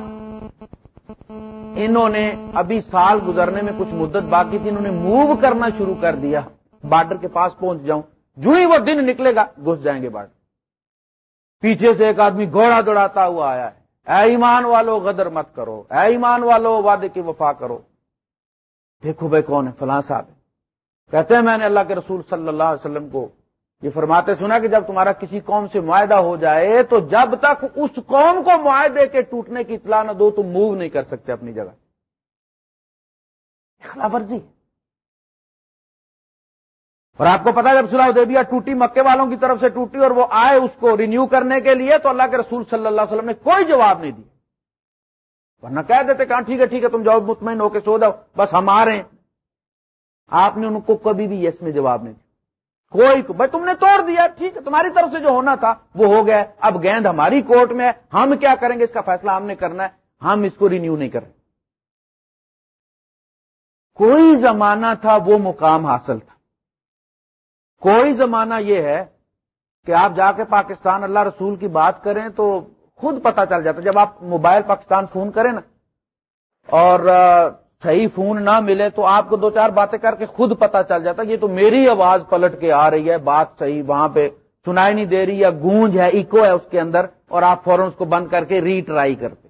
انہوں نے ابھی سال گزرنے میں کچھ مدت باقی تھی، انہوں نے موو کرنا شروع کر دیا۔ بارڈر کے پاس پہنچ جاؤں۔ جو ہی وہ دن نکلے گا، گھس جائیں گے بارڈر پیچھے سے ایک آدمی گھوڑا دوڑاتا ہوا آیا ہے۔ اے ایمان والو، غدر مت کرو۔ اے ایمان والو، وعدے کی وفا کرو۔ دیکھو بھائی کون ہے، فلاں صاحب کہتے ہیں، میں نے اللہ کے رسول صلی اللہ علیہ وسلم کو یہ فرماتے سنا کہ جب تمہارا کسی قوم سے معاہدہ ہو جائے تو جب تک اس قوم کو معاہدے کے ٹوٹنے کی اطلاع نہ دو تو موو نہیں کر سکتے اپنی جگہ۔ خلاف ورزی۔ اور آپ کو پتا جب صلاح دیبیا ٹوٹی، مکے والوں کی طرف سے ٹوٹی اور وہ آئے اس کو رینیو کرنے کے لیے، تو اللہ کے رسول صلی اللہ علیہ وسلم نے کوئی جواب نہیں دیا۔ ورنہ کہہ دیتے کہ ہاں ٹھیک ہے ٹھیک ہے، تم جاؤ، مطمئن ہو کے سو جاؤ، بس ہم آ رہے ہیں۔ آپ نے ان کو کبھی بھی یس میں جواب نہیں دیا۔ کوئی بھائی تم نے توڑ دیا، ٹھیک ہے، تمہاری طرف سے جو ہونا تھا، وہ ہو گیا۔ اب گیند ہماری کورٹ میں ہے، ہم کیا کریں گے؟ اس کا فیصلہ ہم نے کرنا ہے۔ ہم اس کو رینیو نہیں کریں کوئی زمانہ تھا وہ مقام حاصل تھا۔ کوئی زمانہ یہ ہے کہ آپ جا کے پاکستان اللہ رسول کی بات کریں تو خود پتا چل جاتا جب آپ موبائل پاکستان فون کریں نا، اور صحیح فون نہ ملے تو آپ کو دو چار باتیں کر کے خود پتا چل جاتا یہ تو میری آواز پلٹ کے آ رہی ہے، بات صحیح وہاں پہ سنائی نہیں دے رہی یا گونج ہے ایکو ہے اس کے اندر اور آپ فوراً اس کو بند کر کے ری ٹرائی کرتے۔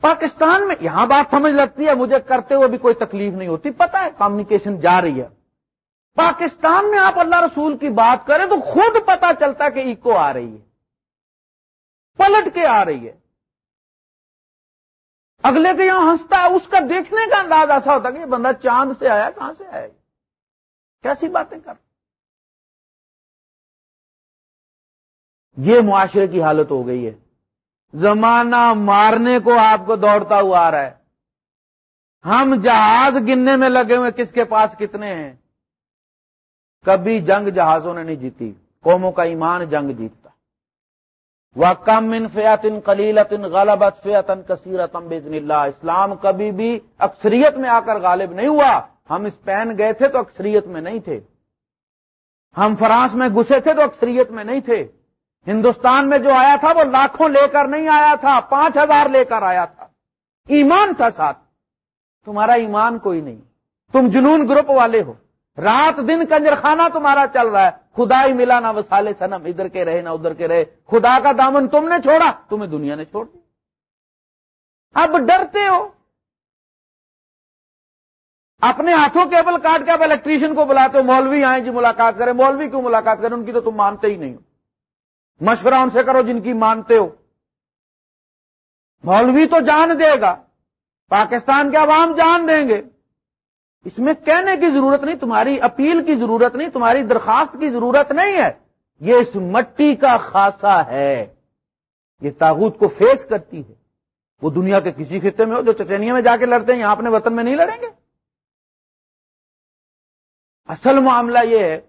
پاکستان میں یہاں بات سمجھ لگتی ہے، مجھے کرتے ہوئے بھی کوئی تکلیف نہیں ہوتی پتا ہے کمیونیکیشن جا رہی ہے۔ پاکستان میں آپ اللہ رسول کی بات کریں تو خود پتا چلتا کہ ایکو آ رہی ہے۔ پلٹ کے آ رہی ہے۔ اگلے کے یہاں ہنستا ہے، اس کا دیکھنے کا انداز ایسا ہوتا کہ یہ بندہ چاند سے آیا، کہاں سے آیا؟ کیسی باتیں کر یہ معاشرے کی حالت ہو گئی ہے۔ زمانہ مارنے کو آپ کو دوڑتا ہوا آ رہا ہے۔ ہم جہاز گننے میں لگے ہوئے، کس کے پاس کتنے ہیں؟ کبھی جنگ جہازوں نے نہیں جیتی، قوموں کا ایمان جنگ جیت کم ان فیاتن کلیلتن غالبت فیاتن کثیرتم بزن اللہ اسلام کبھی بھی اکثریت میں آ کر غالب نہیں ہوا۔ ہم اسپین گئے تھے تو اکثریت میں نہیں تھے۔ ہم فرانس میں گھسے تھے تو اکثریت میں نہیں تھے۔ ہندوستان میں جو آیا تھا وہ لاکھوں لے کر نہیں آیا تھا، پانچ ہزار لے کر آیا تھا۔ ایمان تھا ساتھ۔ تمہارا ایمان کوئی نہیں۔ تم جنون گروپ والے ہو۔ رات دن کنجرخانہ تمہارا چل رہا ہے۔ خدا ہی ملا نہ وسالے سنم ادھر کے رہے نہ ادھر کے رہے۔ خدا کا دامن تم نے چھوڑا، تمہیں دنیا نے چھوڑ دیا۔ اب ڈرتے ہو۔ اپنے ہاتھوں کیبل کاٹ کے اب الیکٹریشین کو بلاتے ہو، مولوی آئیں جی ملاقات کریں۔ مولوی کیوں ملاقات کریں؟ ان کی تو تم مانتے ہی نہیں ہو۔ مشورہ ان سے کرو جن کی مانتے ہو۔ مولوی تو جان دے گا، پاکستان کے عوام جان دیں گے۔ اس میں کہنے کی ضرورت نہیں، تمہاری اپیل کی ضرورت نہیں، تمہاری درخواست کی ضرورت نہیں ہے۔ یہ اس مٹی کا خاصا ہے۔ یہ تاغوت کو فیس کرتی ہے۔ وہ دنیا کے کسی خطے میں ہو جو چچینیا میں جا کے لڑتے ہیں، یہاں اپنے وطن میں نہیں لڑیں گے۔ اصل معاملہ یہ ہے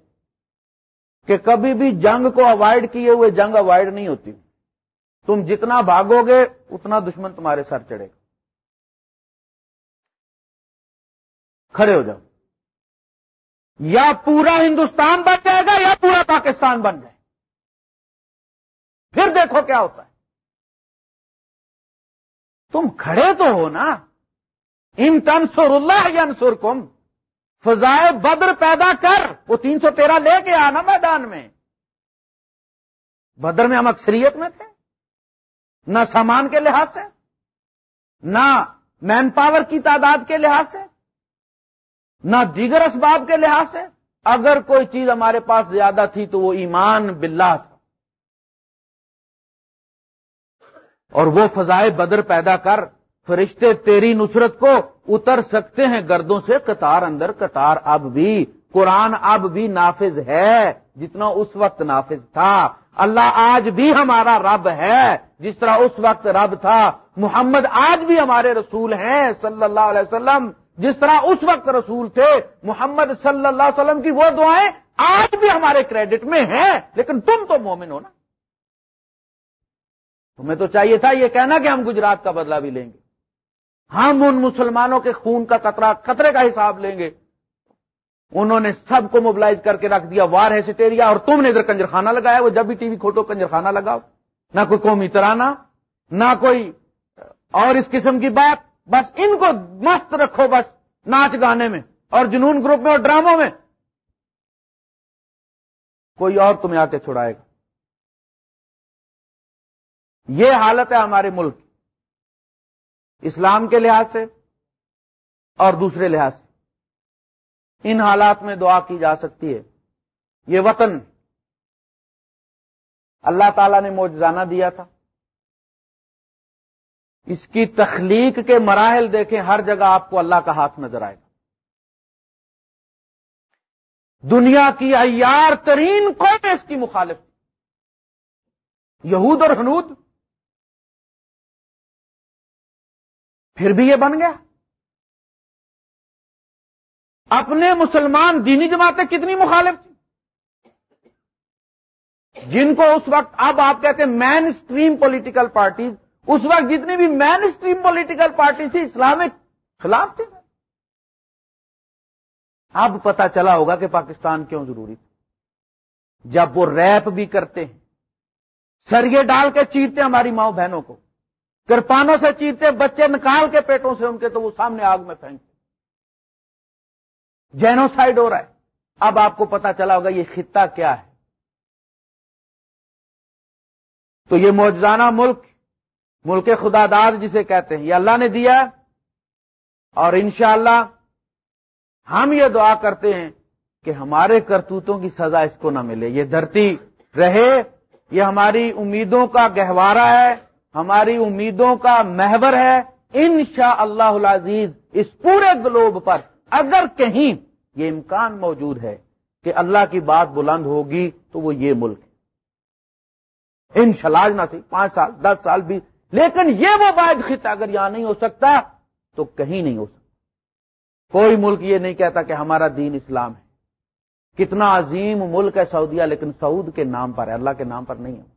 کہ کبھی بھی جنگ کو اوائڈ کیے ہوئے جنگ اوائڈ نہیں ہوتی۔ تم جتنا بھاگو گے، اتنا دشمن تمہارے سر چڑھے گا۔ کھڑے ہو جاؤ۔ یا پورا ہندوستان بن جائے گا یا پورا پاکستان بن جائے۔ پھر دیکھو کیا ہوتا ہے۔ تم کھڑے تو ہو نا۔ ان تنسر اللہ انسر کم فضائے بدر پیدا کر۔ وہ تین سو تیرہ لے کے آنا میدان میں۔ بدر میں ہم اکثریت میں تھے۔ نہ سامان کے لحاظ سے، نہ مین پاور کی تعداد کے لحاظ سے۔ نہ دیگر اسباب کے لحاظ سے۔ اگر کوئی چیز ہمارے پاس زیادہ تھی تو وہ ایمان باللہ تھا۔ اور وہ فضائے بدر پیدا کر فرشتے تیری نصرت کو اتر سکتے ہیں گردوں سے۔ قطار اندر قطار اب بھی، قرآن اب بھی نافذ ہے، جتنا اس وقت نافذ تھا۔ اللہ آج بھی ہمارا رب ہے، جس طرح اس وقت رب تھا۔ محمد آج بھی ہمارے رسول ہیں، صلی اللہ علیہ وسلم۔ جس طرح اس وقت رسول تھے، محمد صلی اللہ علیہ وسلم کی وہ دعائیں آج بھی ہمارے کریڈٹ میں ہیں، لیکن تم تو مومن ہو نا۔ تمہیں تو چاہیے تھا یہ کہنا کہ ہم گجرات کا بدلہ بھی لیں گے۔ ہم ان مسلمانوں کے خون کا قطرہ خطرے کا حساب لیں گے۔ انہوں نے سب کو موبلائز کر کے رکھ دیا، وار ہے سٹیریا، اور تم نے ادھر کنجرخانہ لگایا، وہ جب بھی ٹی وی کھوٹو کنجرخانہ لگاؤ۔ نہ کوئی قومی ترانہ، نہ کوئی اور اس قسم کی بات۔ بس ان کو مست رکھو بس ناچ گانے میں اور جنون گروپ میں اور ڈراموں میں۔ کوئی اور تمہیں آ کے چھڑائے گا۔ یہ حالت ہے ہمارے ملک اسلام کے لحاظ سے اور دوسرے لحاظ سے۔ ان حالات میں دعا کی جا سکتی ہے۔ یہ وطن اللہ تعالی نے موجزانہ دیا تھا۔ اس کی تخلیق کے مراحل دیکھیں، ہر جگہ آپ کو اللہ کا ہاتھ نظر آئے گا۔ دنیا کی ایار ترین قوم اس کی مخالف۔ یہود اور حنود پھر بھی یہ بن گیا۔ اپنے مسلمان دینی جماعتیں کتنی مخالف تھی جن کو اس وقت اب آپ کہتے ہیں مین اسٹریم پولیٹیکل پارٹیز اس وقت جتنی بھی مین اسٹریم پولیٹیکل پارٹی تھی اسلامک خلاف تھی اب پتا چلا ہوگا کہ پاکستان کیوں ضروری تھی جب وہ ریپ بھی کرتے ہیں سریے ڈال کے چیرتے ہماری ماؤں بہنوں کو۔ کرپانوں سے چیرتے بچے نکال کے پیٹوں سے ان کے تو وہ سامنے آگ میں پھینکتے جینوسائڈ ہو رہا ہے۔ اب آپ کو پتا چلا ہوگا یہ خطہ کیا ہے۔ تو یہ موجزانہ ملک ملک خدا داد جسے کہتے ہیں۔ یہ اللہ نے دیا اور انشاءاللہ ہم یہ دعا کرتے ہیں کہ ہمارے کرتوتوں کی سزا اس کو نہ ملے۔ یہ دھرتی رہے، یہ ہماری امیدوں کا گہوارہ ہے، ہماری امیدوں کا محور ہے۔ ان شاء اللہ عزیز اس پورے گلوب پر اگر کہیں یہ امکان موجود ہے کہ اللہ کی بات بلند ہوگی تو وہ یہ ملک ہے۔ ان شلاج نہ سی پانچ سال، دس سال بھی لیکن یہ وہ باعث خطہ اگر یہاں نہیں ہو سکتا تو کہیں نہیں ہو سکتا۔ کوئی ملک یہ نہیں کہتا کہ ہمارا دین اسلام ہے۔ کتنا عظیم ملک ہے سعودیہ، لیکن سعود کے نام پر ہے، اللہ کے نام پر نہیں ہے۔